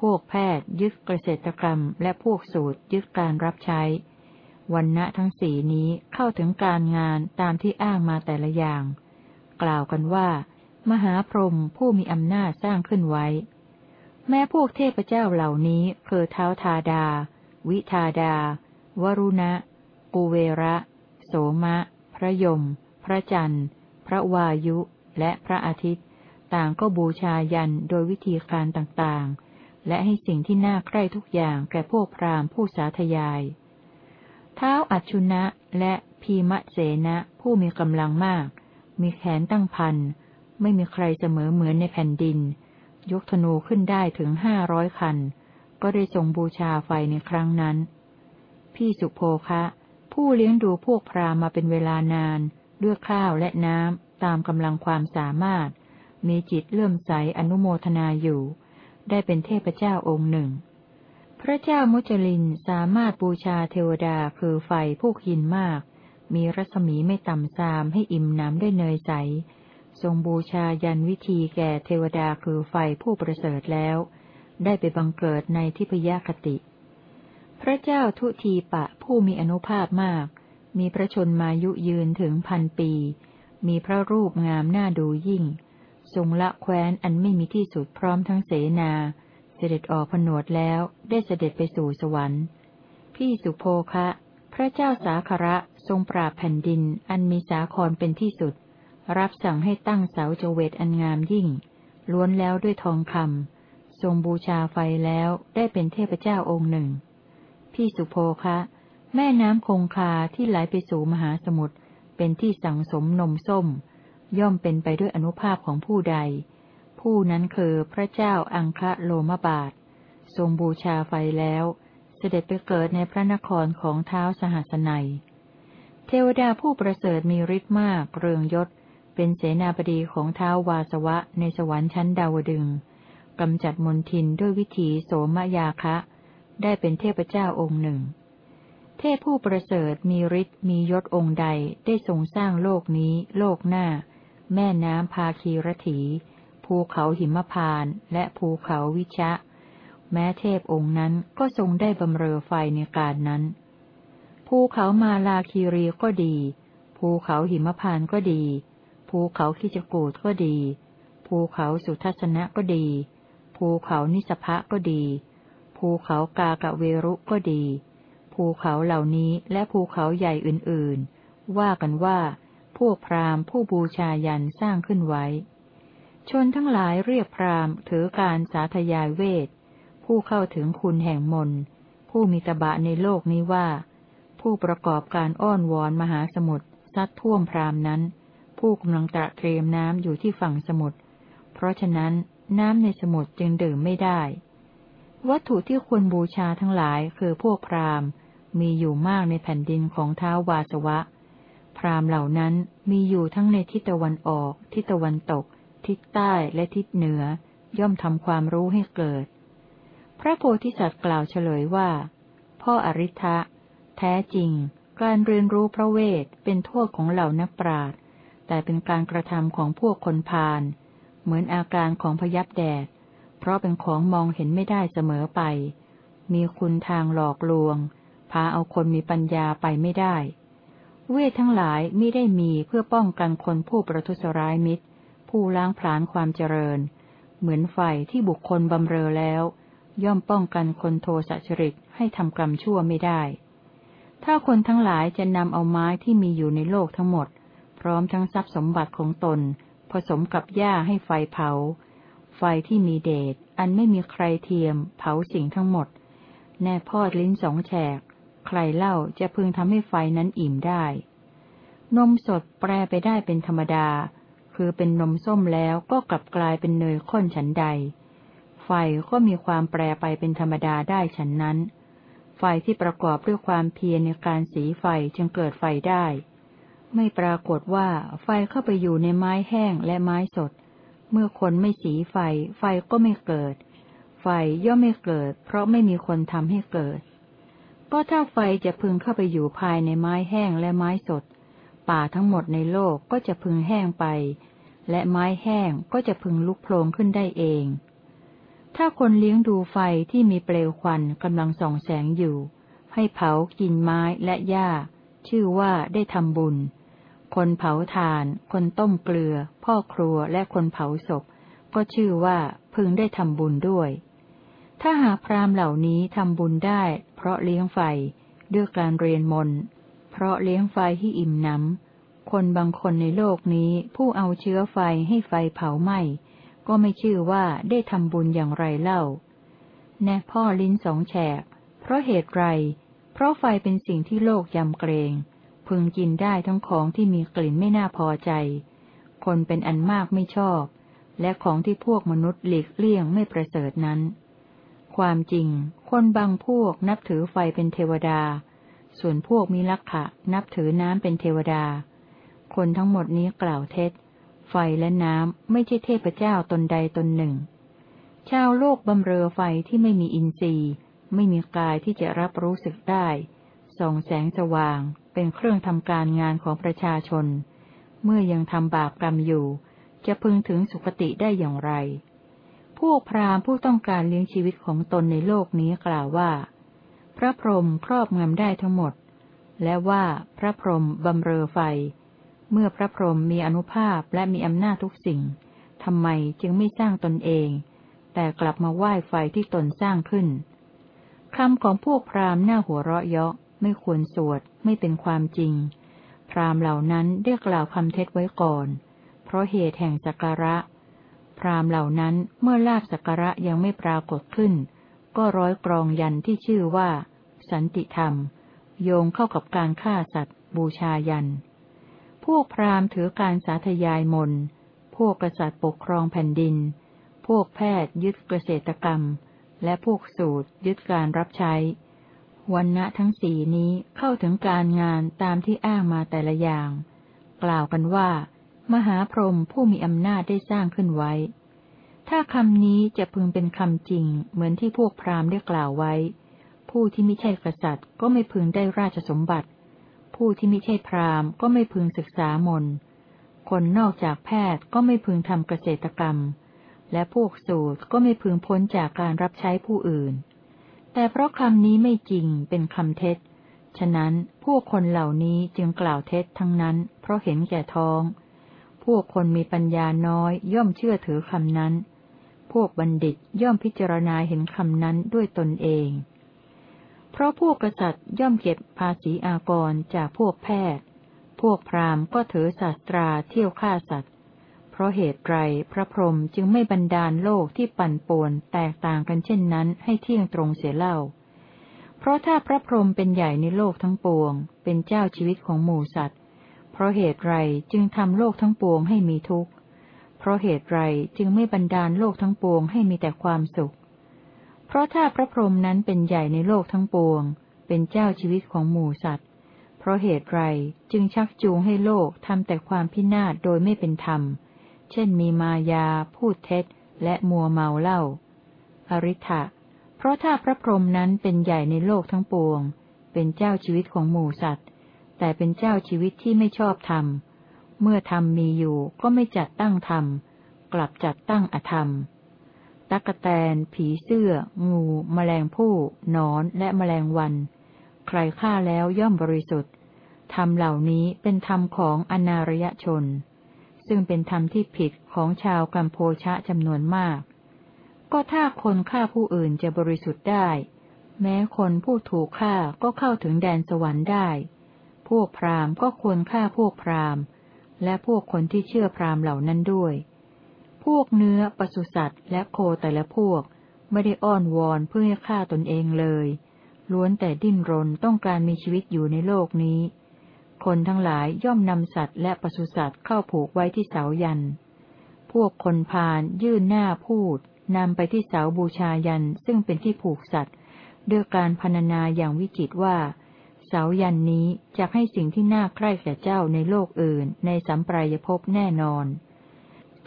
พวกแพทย์ยึดเกษตรกรรม และพวกสูตรยึดการรับใช้ วันณะทั้งสี่นี้เข้าถึงการงานตามที่อ้างมาแต่ละอย่าง กล่าวกันว่า มหาพรหมผู้มีอำนาจสร้างขึ้นไว้ แม้พวกเทพเจ้าเหล่านี้คือเท้าทาดา วิทาดา วรุณะ กูเวระ โสมะ พระยม พระจันทร์ พระวายุ และพระอาทิตย์ ต่างก็บูชายันโดยวิธีการต่างๆ และให้สิ่งที่น่าใคร่ทุกอย่างแก่พวกพราหมณ์ผู้สาธยาย ท้าอัจชุนะและพีมะเสนะผู้มีกำลังมาก มีแขนตั้งพัน ไม่มีใครเสมอเหมือนในแผ่นดิน ยกธนูขึ้นได้ถึงห้าร้อยคัน ก็ได้ทรงบูชาไฟในครั้งนั้น พี่สุโภคะ ผู้เลี้ยงดูพวกพรามาเป็นเวลานานด้วยข้าวและน้ำตามกำลังความสามารถ มีจิตเลื่อมใสอนุโมทนาอยู่ ได้เป็นเทพเจ้าองค์หนึ่ง พระเจ้ามุจลินสามารถบูชาเทวดาคือไฟผู้หินมาก มีรัศมีไม่ต่ำซามให้อิ่มน้ำด้วยเนยใส ทรงบูชายันวิธีแก่เทวดาคือไฟผู้ประเสริฐแล้ว ได้ไปบังเกิดในทิพยคติ พระเจ้าทุทีปะผู้มีอนุภาพมาก มีพระชนมายุยืนถึงพันปี มีพระรูปงามน่าดูยิ่ง ทรงละแคว้นอันไม่มีที่สุดพร้อมทั้งเสนา เสด็จออกผนวดแล้วได้เสด็จไปสู่สวรรค์ พี่สุโภคะ พระเจ้าสาคระทรงปราบแผ่นดินอันมีสาครเป็นที่สุด รับสั่งให้ตั้งเสาจเวตอันงามยิ่ง ล้วนแล้วด้วยทองคำทรงบูชาไฟแล้วได้เป็นเทพเจ้าองค์หนึ่ง พี่สุโภคะ แม่น้ำคงคาที่ไหลไปสู่มหาสมุทรเป็นที่สังสมนมส้ม ย่อมเป็นไปด้วยอนุภาพของผู้ใด ผู้นั้นคือพระเจ้าอังคะโลมบาท ทรงบูชาไฟแล้ว เสด็จไปเกิดในพระนครของเท้าสหัสนัย เทวดาผู้ประเสริฐมีฤทธิ์มากเรืองยศ เป็นเสนาบดีของเท้าวาสวะในสวรรค์ชั้นดาวดึงกำจัดมนทินด้วยวิธีโสมยาคะ ได้เป็นเทพเจ้าองค์หนึ่ง เทพผู้ประเสริฐมีฤทธิ์มียศองค์ใดได้ทรงสร้างโลกนี้ โลกหน้า แม่น้ำพาคีรถี ภูเขาหิมพานและภูเขาวิชะ แม้เทพองค์นั้นก็ทรงได้บำเรอไฟในการนั้น ภูเขามาลาคีรีก็ดี ภูเขาหิมพานก็ดี ภูเขาคิจกูดก็ดี ภูเขาสุทัศนะก็ดี ภูเขานิสภะก็ดี ภูเขากากะเวรุก็ดี ภูเขาเหล่านี้และภูเขาใหญ่อื่นๆ ว่ากันว่าพวกพราหมณ์ผู้บูชายันสร้างขึ้นไว้ ชนทั้งหลายเรียกพรามถือการสาธยายเวท ผู้เข้าถึงคุณแห่งมน ผู้มีตบะในโลกนี้ว่า ผู้ประกอบการอ้อนวอนมหาสมุทรซัดท่วมพรามนั้น ผู้กำลังตระเตรียมน้ำอยู่ที่ฝั่งสมุทร เพราะฉะนั้นน้ำในสมุทรจึงดื่มไม่ได้ วัตถุที่ควรบูชาทั้งหลายคือพวกพราหมณ์ มีอยู่มากในแผ่นดินของท้าววาสวะ พรามเหล่านั้นมีอยู่ทั้งในทิศตะวันออก ทิศตะวันตก ทิศใต้และทิศเหนือ ย่อมทำความรู้ให้เกิด พระโพธิสัตว์กล่าวเฉลยว่า พ่ออริ t h ะแท้จริง การเรียนรู้พระเวทเป็นโทษของเหล่านักปราชญ์แต่เป็นการกระทำของพวกคนพาลเหมือนอาการของพยับแดด เพราะเป็นของมองเห็นไม่ได้เสมอไป มีคุณทางหลอกลวง พาเอาคนมีปัญญาไปไม่ได้ เวททั้งหลายไมิได้มีเพื่อป้องกันคนผู้ประทุษร้ายมิตร ผู้ล้างผลาญความเจริญ เหมือนไฟที่บุคคลบำเรอแล้ว ย่อมป้องกันคนโทสะจริตให้ทำกรรมชั่วไม่ได้ ถ้าคนทั้งหลายจะนำเอาไม้ที่มีอยู่ในโลกทั้งหมด พร้อมทั้งทรัพย์สมบัติของตน ผสมกับหญ้าให้ไฟเผา ไฟที่มีเดชอันไม่มีใครเทียม เผาสิ่งทั้งหมด แน่พอดลิ้นสองแฉก ใครเล่าจะพึงทำให้ไฟนั้นอิ่มได้ นมสดแปรไปได้เป็นธรรมดา คือเป็นนมส้มแล้วก็กลับกลายเป็นเนยข้นฉันใด ไฟก็มีความแปรไปเป็นธรรมดาได้ฉันนั้น ไฟที่ประกอบด้วยความเพียรในการสีไฟจึงเกิดไฟได้ ไม่ปรากฏว่าไฟเข้าไปอยู่ในไม้แห้งและไม้สด เมื่อคนไม่สีไฟ ไฟก็ไม่เกิด ไฟย่อมไม่เกิด เพราะไม่มีคนทำให้เกิด ก็ถ้าไฟจะพึงเข้าไปอยู่ภายในไม้แห้งและไม้สด ป่าทั้งหมดในโลกก็จะพึงแห้งไป และไม้แห้งก็จะพึงลุกโผล่ขึ้นได้เอง ถ้าคนเลี้ยงดูไฟที่มีเปลวควันกำลังส่องแสงอยู่ ให้เผากินไม้และหญ้า ชื่อว่าได้ทำบุญ คนเผาถ่าน คนต้มเกลือ พ่อครัวและคนเผาศพ ก็ชื่อว่าพึงได้ทำบุญด้วย ถ้าหากพรามเหล่านี้ทำบุญได้ เพราะเลี้ยงไฟด้วยการเรียนมน เพราะเลี้ยงไฟที่อิ่มน้ำคนบางคนในโลกนี้ผู้เอาเชื้อไฟให้ไฟเผาไหม้ ก็ไม่ชื่อว่าได้ทำบุญอย่างไรเล่า แน่พ่อลิ้นสองแฉก เพราะเหตุไร เพราะไฟเป็นสิ่งที่โลกยำเกรง พึงกินได้ทั้งของที่มีกลิ่นไม่น่าพอใจ คนเป็นอันมากไม่ชอบ และของที่พวกมนุษย์หลีกเลี่ยงไม่ประเสริฐนั้น ความจริง คนบางพวกนับถือไฟเป็นเทวดา ส่วนพวกมีลักขะนับถือน้ำเป็นเทวดา คนทั้งหมดนี้กล่าวเท็จ ไฟและน้ำไม่ใช่เทพเจ้าตนใดตนหนึ่ง ชาวโลกบำเรอไฟที่ไม่มีอินทรีย์ ไม่มีกายที่จะรับรู้สึกได้ส่องแสงสว่าง เป็นเครื่องทำการงานของประชาชน เมื่อยังทำบาปกรรมอยู่ จะพึงถึงสุคติได้อย่างไร พวกพราหมณ์ผู้ต้องการเลี้ยงชีวิตของตนในโลกนี้กล่าวว่า พระพรหมครอบงำได้ทั้งหมด และว่าพระพรหมบำเรอไฟ เมื่อพระพรหมมีอนุภาพและมีอำนาจทุกสิ่งทำไมจึงไม่สร้างตนเอง แต่กลับมาไหว้ไฟที่ตนสร้างขึ้นคำของพวกพราหมณ์หน้าหัวเราะเยาะไม่ควรสวดไม่เป็นความจริง พราหมณ์เหล่านั้นได้กล่าวคำเท็จไว้ก่อน เพราะเหตุแห่งสักการะ พราหมณ์เหล่านั้นเมื่อลาบสักการะยังไม่ปรากฏขึ้น ก็ร้อยกรองยันที่ชื่อว่า สันติธรรม โยงเข้ากับการฆ่าสัตว์ บูชายัน พวกพราหมณ์ถือการสาธยายมน พวกกษัตริย์ปกครองแผ่นดิน พวกแพทย์ยึดเกษตรกรรม และพวกสูตรยึดการรับใช้ วันณะทั้งสี่นี้เข้าถึงการงานตามที่อ้างมาแต่ละอย่าง กล่าวกันว่า มหาพรหมผู้มีอำนาจได้สร้างขึ้นไว้ ถ้าคำนี้จะพึงเป็นคำจริง เหมือนที่พวกพราหมณ์ได้กล่าวไว้ ผู้ที่ไม่ใช่กษัตริย์ ก็ไม่พึงได้ราชสมบัติ ผู้ที่ไม่ใช่พราหมณ์ ก็ไม่พึงศึกษามนคนนอกจากแพทย์ก็ไม่พึงทำเกษตรกรรม และพวกสูตรก็ไม่พึงพ้นจากการรับใช้ผู้อื่น แต่เพราะคำนี้ไม่จริงเป็นคำเท็จ ฉะนั้นพวกคนเหล่านี้จึงกล่าวเท็จทั้งนั้น เพราะเห็นแก่ท้อง พวกคนมีปัญญาน้อยย่อมเชื่อถือคำนั้น พวกบัณฑิตย่อมพิจารณาเห็นคำนั้นด้วยตนเอง เพราะพวกกษัตริย์ย่อมเก็บภาษีอากรจากพวกแพทย์ พวกพราหมณ์ก็ถือศาสตราเที่ยวฆ่าสัตว์ เพราะเหตุไรพระพรหมจึงไม่บันดาลโลกที่ปั่นป่วนแตกต่างกันเช่นนั้นให้เที่ยงตรงเสียเล่า เพราะถ้าพระพรหมเป็นใหญ่ในโลกทั้งปวง เป็นเจ้าชีวิตของหมู่สัตว์ เพราะเหตุไรจึงทำโลกทั้งปวงให้มีทุกข์ เพราะเหตุไรจึงไม่บันดาลโลกทั้งปวงให้มีแต่ความสุข เพราะถ้าพระพรหมนั้นเป็นใหญ่ในโลกทั้งปวง เป็นเจ้าชีวิตของหมู่สัตว์ เพราะเหตุไรจึงชักจูงให้โลกทำแต่ความพินาศโดยไม่เป็นธรรม เช่นมีมายา พูดเท็จ และมัวเมาเล่า อริ t ะเพราะถ้าพระพรหมนั้นเป็นใหญ่ในโลกทั้งปวง เป็นเจ้าชีวิตของหมู่สัตว์ แต่เป็นเจ้าชีวิตที่ไม่ชอบธรรมเเมื่อธรรมมีอยู่ก็ไม่จัดตั้งธรรม กลับจัดตั้งอธรรมตักแตน ผีเสื้อ งู แมลงผู้นอนและแมลงวัน ใครฆ่าแล้วย่อมบริสุทธิ์ธรรมเหล่านี้เป็นธรรมของอนารยชน ซึ่งเป็นธรรมที่ผิดของชาวกัมโพชะจำนวนมาก ก็ถ้าคนฆ่าผู้อื่นจะบริสุทธิ์ได้ แม้คนผู้ถูกฆ่าก็เข้าถึงแดนสวรรค์ได้ พวกพราหมณ์ก็ควรฆ่าพวกพราหมณ์ และพวกคนที่เชื่อพราหมณ์เหล่านั้นด้วย พวกเนื้อปศุสัตว์ และโคแต่ละพวก ไม่ได้อ้อนวอนเพื่อให้ฆ่าตนเองเลย ล้วนแต่ดิ้นรนต้องการมีชีวิตอยู่ในโลกนี้ คนทั้งหลายย่อมนำสัตว์ และปศุสัตว์เข้าผูกไว้ที่เสายัน พวกคนพาลยื่นหน้าพูดนำไปที่เสาบูชายันซึ่งเป็นที่ผูกสัตว์ ด้วยการพรรณนาอย่างวิจิตว่า สายันนี้จะให้สิ่งที่น่าใคร่แก่เจ้าในโลกอื่น ในสัมปรายภพแน่นอน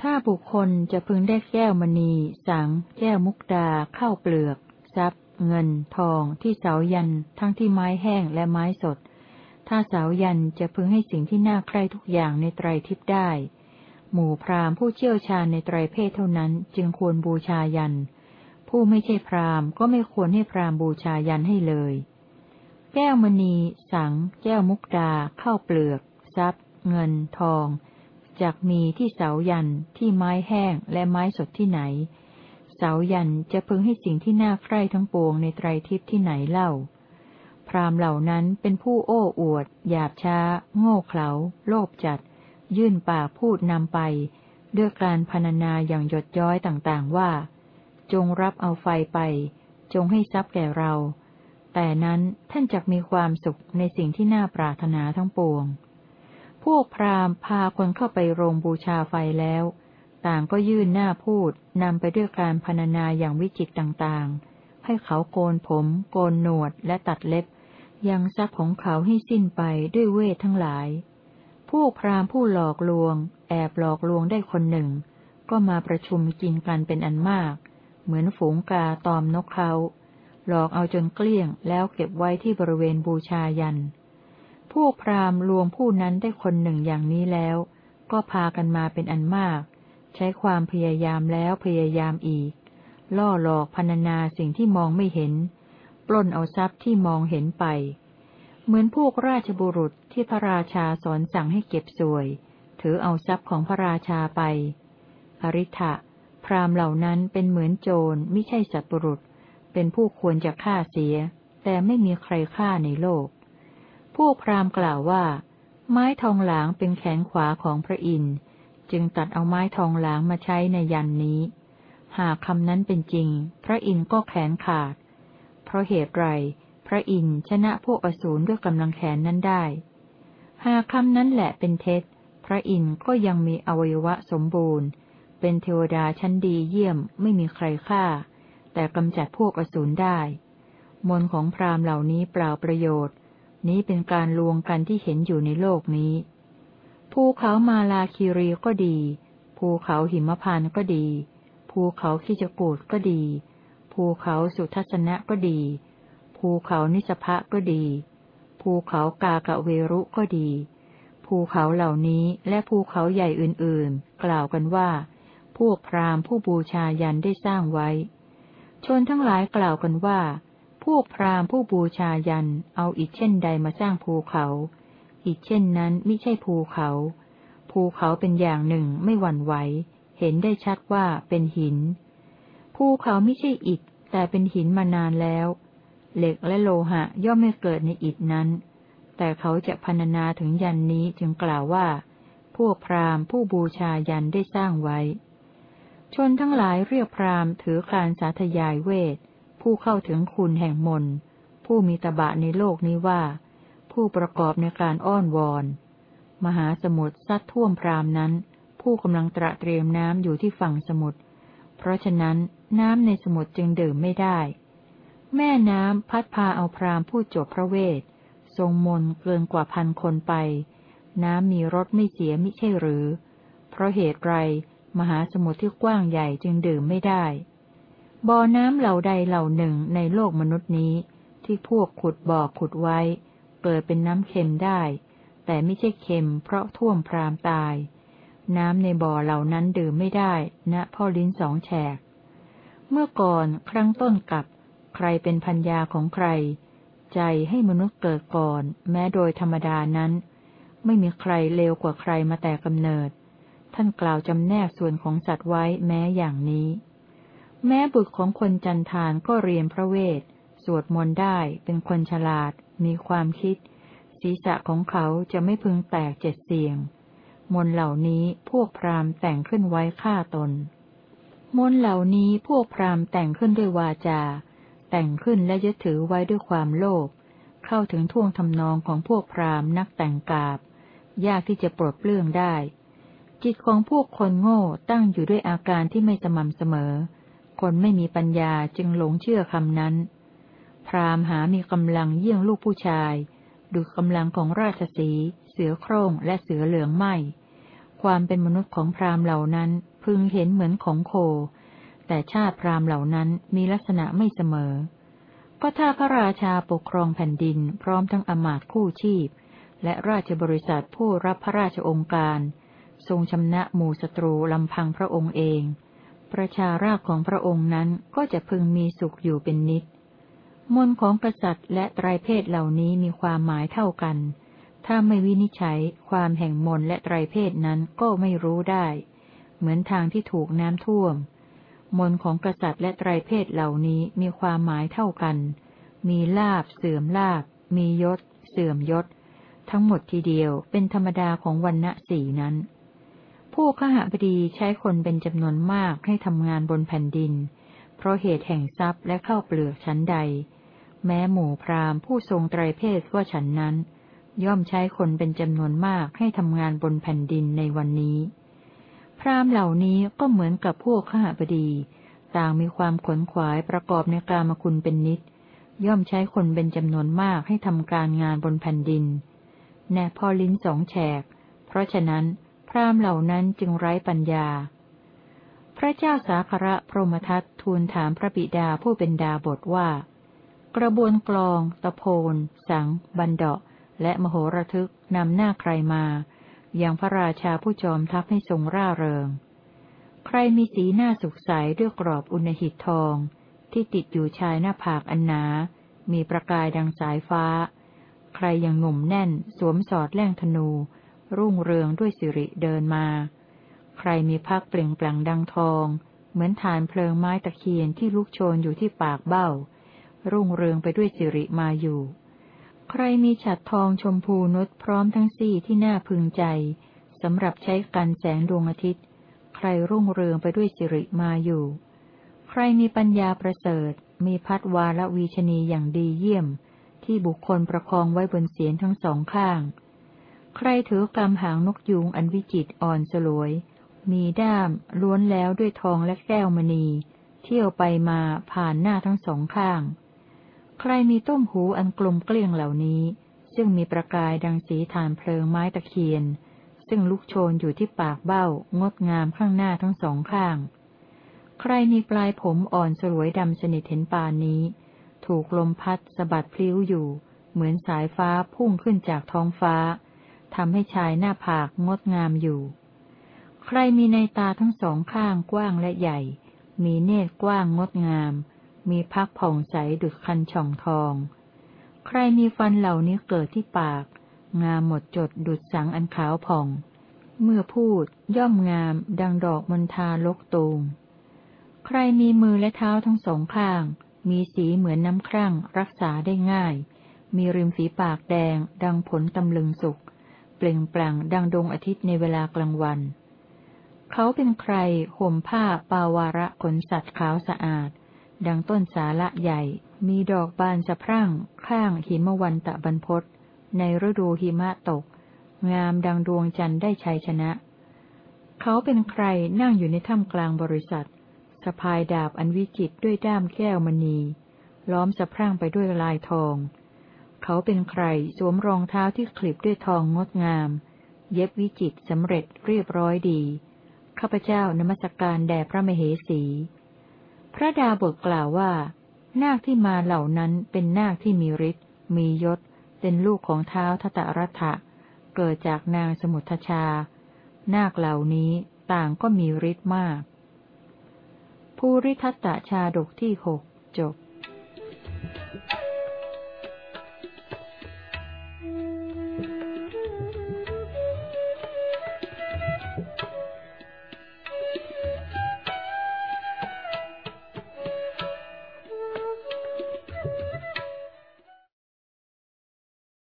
ถ้าบุคคลจะพึงได้แก้วมณี สัง แก้วมุกดา ข้าวเปลือก ทรัพย์ เงิน ทอง ที่เสายัน ทั้งที่ไม้แห้งและไม้สด ถ้าเสายันจะพึงให้สิ่งที่น่าใคร่ทุกอย่างในไตรทิพย์ได้ หมู่พราหมณ์ผู้เชี่ยวชาญในไตรเพศเท่านั้นจึงควรบูชายัน ผู้ไม่ใช่พราหมณ์ก็ไม่ควรให้พราหมณ์บูชายันให้เลย แก้วมณี สัง แก้วมุกดา เข้าเปลือก ทรัพย์ เงิน ทองจากมีที่เสายันที่ไม้แห้งและไม้สดที่ไหน เสายันจะพึงให้สิ่งที่น่าใคร่ทั้งปวงในไตรทิพย์ที่ไหนเล่า พรามเหล่านั้นเป็นผู้โอ้อวด หยาบช้า โง่เขลา โลภจัด ยื่นปากพูดนำไป ด้วยการพรรณนาอย่างหยดย้อยต่างๆว่า จงรับเอาไฟไป จงให้ทรัพย์แก่เรา แต่นั้นท่านจักมีความสุขในสิ่งที่น่าปรารถนาทั้งปวง พวกพราหมณ์พาคนเข้าไปโรงบูชาไฟแล้ว ต่างก็ยื่นหน้าพูดนำไปด้วยการพรรณนาอย่างวิจิตรต่างๆ ให้เขาโกนผม โกนหนวดและตัดเล็บ ยังทรัพย์ของเขาให้สิ้นไปด้วยเวททั้งหลายพวกพราหมณ์ผู้หลอกลวง แอบหลอกลวงได้คนหนึ่ง ก็มาประชุมกินกันเป็นอันมาก เหมือนฝูงกาตอมนกเขา หลอกเอาจนเกลี้ยงแล้วเก็บไว้ที่บริเวณบูชายัน พวกพราหมณ์ลวงผู้นั้นได้คนหนึ่งอย่างนี้แล้ว ก็พากันมาเป็นอันมาก ใช้ความพยายามแล้วพยายามอีก ล่อหลอกพรรณนาสิ่งที่มองไม่เห็น ปล้นเอาทรัพย์ที่มองเห็นไป เหมือนพวกราชบุรุษที่พระราชาสอนสั่งให้เก็บสวย ถือเอาทรัพย์ของพระราชาไป อริ t ะพราหมณ์เหล่านั้นเป็นเหมือนโจรไม่ใช่สัตบุรุษ เป็นผู้ควรจะฆ่าเสีย แต่ไม่มีใครฆ่าในโลก พวกพราหมณ์กล่าวว่า ไม้ทองหลางเป็นแขนขวาของพระอินทร์ จึงตัดเอาไม้ทองหลางมาใช้ในยันนี้ หากคำนั้นเป็นจริง พระอินทร์ก็แขนขาด เพราะเหตุไร พระอินทร์ชนะพวกอสูรด้วยกำลังแขนนั้นได้ หากคำนั้นแหละเป็นเท็จ พระอินทร์ก็ยังมีอวัยวะสมบูรณ์ เป็นเทวดาชั้นดีเยี่ยมไม่มีใครฆ่า แต่กำจัดพวกอสูรได้ มนของพราหมณ์เหล่านี้เปล่าประโยชน์ นี้เป็นการลวงกันที่เห็นอยู่ในโลกนี้ ภูเขามาลาคีรีก็ดี ภูเขาหิมพานก็ดี ภูเขาคิจกูดก็ดี ภูเขาสุทัศนะก็ดี ภูภูเขานิสภะก็ดี ภูเขากากะเวรุก็ดี ภูเขาเหล่านี้และภูเขาใหญ่อื่นๆ กล่าวกันว่า พวกพราหมณ์ผู้บูชายันได้สร้างไว้ ชนทั้งหลายกล่าวกันว่า พวกพราหมณ์ผู้บูชายันเอาอิฐเช่นใดมาสร้างภูเขา อิฐเช่นนั้นไม่ใช่ภูเขา ภูเขาเป็นอย่างหนึ่งไม่หวั่นไหว เห็นได้ชัดว่าเป็นหิน ภูเขาไม่ใช่อิฐ แต่เป็นหินมานานแล้ว เหล็กและโลหะย่อมไม่เกิดในอิฐนั้น แต่เขาจะพรรณนาถึงยันนี้จึงกล่าวว่า พวกพราหมณ์ผู้บูชายันได้สร้างไว้ ชนทั้งหลายเรียกพราหมณ์ถือการสาธยายเวท ผู้เข้าถึงคุณแห่งมน ผู้มีตบะในโลกนี้ว่า ผู้ประกอบในการอ้อนวอน มหาสมุทรซัดท่วมพราหมณ์นั้น ผู้กำลังตระเตรียมน้ำอยู่ที่ฝั่งสมุทร เพราะฉะนั้นน้ำในสมุทรจึงดื่มไม่ได้ แม่น้ำพัดพาเอาพรามผู้จบพระเวท ทรงมนเกินกว่าพันคนไป น้ำมีรสไม่เสียมิใช่หรือ เพราะเหตุไร มหาสมุทรที่กว้างใหญ่จึงดื่มไม่ได้ บ่อน้ำเหล่าใดเหล่าหนึ่งในโลกมนุษย์นี้ ที่พวกขุดบ่อขุดไว้เปิดเป็นน้ำเค็มได้ แต่ไม่ใช่เค็มเพราะท่วมพรามตาย น้ำในบ่อเหล่านั้นดื่มไม่ได้ณพ่อลิ้นสองแฉก เมื่อก่อนครั้งต้นกับใครเป็นพัญญาของใคร ใจให้มนุษย์เกิดก่อน แม้โดยธรรมดานั้น ไม่มีใครเลวกว่าใครมาแต่กำเนิด ท่านกล่าวจำแนกส่วนของสัตว์ไว้แม้อย่างนี้ แม้บุตรของคนจันทานก็เรียนพระเวท สวดมนต์ได้ เป็นคนฉลาด มีความคิด ศีรษะของเขาจะไม่พึงแตกเจ็ดเสียง มนเหล่านี้พวกพราหมณ์แต่งขึ้นไว้ฆ่าตน มนเหล่านี้พวกพราหมณ์แต่งขึ้นด้วยวาจา แต่งขึ้นและยึดถือไว้ด้วยความโลภ เข้าถึงท่วงทำนองของพวกพราหมณ์นักแต่งกาบ ยากที่จะปลดเปลื้องได้ จิตของพวกคนโง่ตั้งอยู่ด้วยอาการที่ไม่สม่ำเสมอ คนไม่มีปัญญาจึงหลงเชื่อคำนั้น พราหมหามีกำลังเยี่ยงลูกผู้ชาย ดูกำลังของราชสี เสือโคร่งและเสือเหลืองไหมความเป็นมนุษย์ของพราหมเหล่านั้นพึงเห็นเหมือนของโค แต่ชาติพราหมเหล่านั้นมีลักษณะไม่เสมอ ก็ถ้าพระราชาปกครองแผ่นดินพร้อมทั้งอมาตคู่ชีพ และราชบริษัทผู้รับพระราชองค์การ ทรงชำนะหมู่ศัตรูลำพังพระองค์เอง ประชาราชของพระองค์นั้นก็จะพึงมีสุขอยู่เป็นนิด มนของกษัตริย์และไตรเพศเหล่านี้มีความหมายเท่ากัน ถ้าไม่วินิจฉัยความแห่งมนและไตรเพศนั้นก็ไม่รู้ได้ เหมือนทางที่ถูกน้ำท่วม มนของกษัตริย์และไตรเพศเหล่านี้มีความหมายเท่ากัน มีลาบเสื่อมลาบ มียศ เสื่อมยศ ทั้งหมดทีเดียวเป็นธรรมดาของวันณะสี่นั้น ผู้ขหบดีใช้คนเป็นจำนวนมากให้ทำงานบนแผ่นดิน เพราะเหตุแห่งทรัพย์และเข้าเปลือกชั้นใด แม้หมู่พราหมณ์ผู้ทรงไตรเพศก็ฉันนั้น ย่อมใช้คนเป็นจำนวนมากให้ทำงานบนแผ่นดินในวันนี้ พราหมณ์เหล่านี้ก็เหมือนกับพวกข้าบดี ต่างมีความขนขวายประกอบในกามคุณเป็นนิด ย่อมใช้คนเป็นจำนวนมากให้ทำการงานบนแผ่นดินแน่พอลิ้นสองแฉก เพราะฉะนั้น พราหมณ์เหล่านั้นจึงไร้ปัญญา พระเจ้าสาคระพรหมทัตทูลถามพระบิดาผู้เป็นดาบทว่า กระบวนกลอง ตะโพน สัง บันเดาะ และมโหระทึกนำหน้าใครมาอย่างพระราชาผู้จอมทัพให้ทรงร่าเริง ใครมีสีหน้าสุขใสด้วยกรอบอุณหิตทอง ที่ติดอยู่ชายหน้าผากอันหนา มีประกายดังสายฟ้า ใครยังหนุ่มแน่น สวมสอดแล่งธนู รุ่งเรืองด้วยสิริเดินมา ใครมีพักเปล่งปลั่งดังทอง เหมือนฐานเพลิงไม้ตะเคียนที่ลุกโชนอยู่ที่ปากเบ้า รุ่งเรืองไปด้วยสิริมาอยู่ ใครมีฉัดทองชมพูนุชพร้อมทั้งสี่ที่น่าพึงใจสำหรับใช้กันแสงดวงอาทิตย์ ใครรุ่งเรืองไปด้วยสิริมาอยู่ ใครมีปัญญาประเสริฐ มีพัดวาละวีชนีอย่างดีเยี่ยม ที่บุคคลประคองไว้บนเสียนทั้งสองข้าง ใครถือกำหางนกยูงอันวิจิตอ่อนสลวย มีด้ามล้วนแล้วด้วยทองและแก้วมณี เที่ยวไปมาผ่านหน้าทั้งสองข้าง ใครมีต้มหูอันกลมเกลี้ยงเหล่านี้ ซึ่งมีประกายดังสีฐานเพลิงไม้ตะเคียน ซึ่งลุกโชนอยู่ที่ปากเบ้างดงามข้างหน้าทั้งสองข้าง ใครมีปลายผมอ่อนสลวยดำสนิทเห็นปานนี้ ถูกลมพัดสะบัดพลิ้วอยู่ เหมือนสายฟ้าพุ่งขึ้นจากท้องฟ้า ทำให้ชายหน้าผากงดงามอยู่ ใครมีในตาทั้งสองข้างกว้างและใหญ่ มีเนตรกว้างงดงาม มีพักผ่องใสดุจคันช่องทอง ใครมีฟันเหล่านี้เกิดที่ปาก งามหมดจดดุจสังอันขาวผ่อง เมื่อพูดย่อมงามดังดอกมณฑาลกตูม ใครมีมือและเท้าทั้งสองข้าง มีสีเหมือนน้ำครั่งรักษาได้ง่าย มีริมฝีปากแดงดังผลตำลึงสุก ปล่งปลั่งดังดวงอาทิตย์ในเวลากลางวัน เขาเป็นใครห่มผ้าปาวาระขนสัตว์ขาวสะอาด ดังต้นสาละใหญ่ มีดอกบานสะพรั่ง ข้างหิมวันตะบรรพศในฤดูหิมะตก งามดังดวงจันทร์ได้ชัยชนะ เขาเป็นใครนั่งอยู่ในถ้ำกลางบริษัทสะพายดาบอันวิจิตด้วยด้ามแก้วมณี ล้อมสะพรั่งไปด้วยลายทอง เขาเป็นใครสวมรองเท้าที่คลิบด้วยทองงดงาม เย็บวิจิตสำเร็จเรียบร้อยดี ข้าพเจ้านมัสกการแด่พระมเหสี พระดาบทกล่าวว่า นาคที่มาเหล่านั้นเป็นนาคที่มีฤทธิ์มียศ เป็นลูกของเท้าทตรัฐะเกิดจากนางสมุทชา นาคเหล่านี้ต่างก็มีฤทธิ์มาก ภูริทัตตชาดกที่หกจบ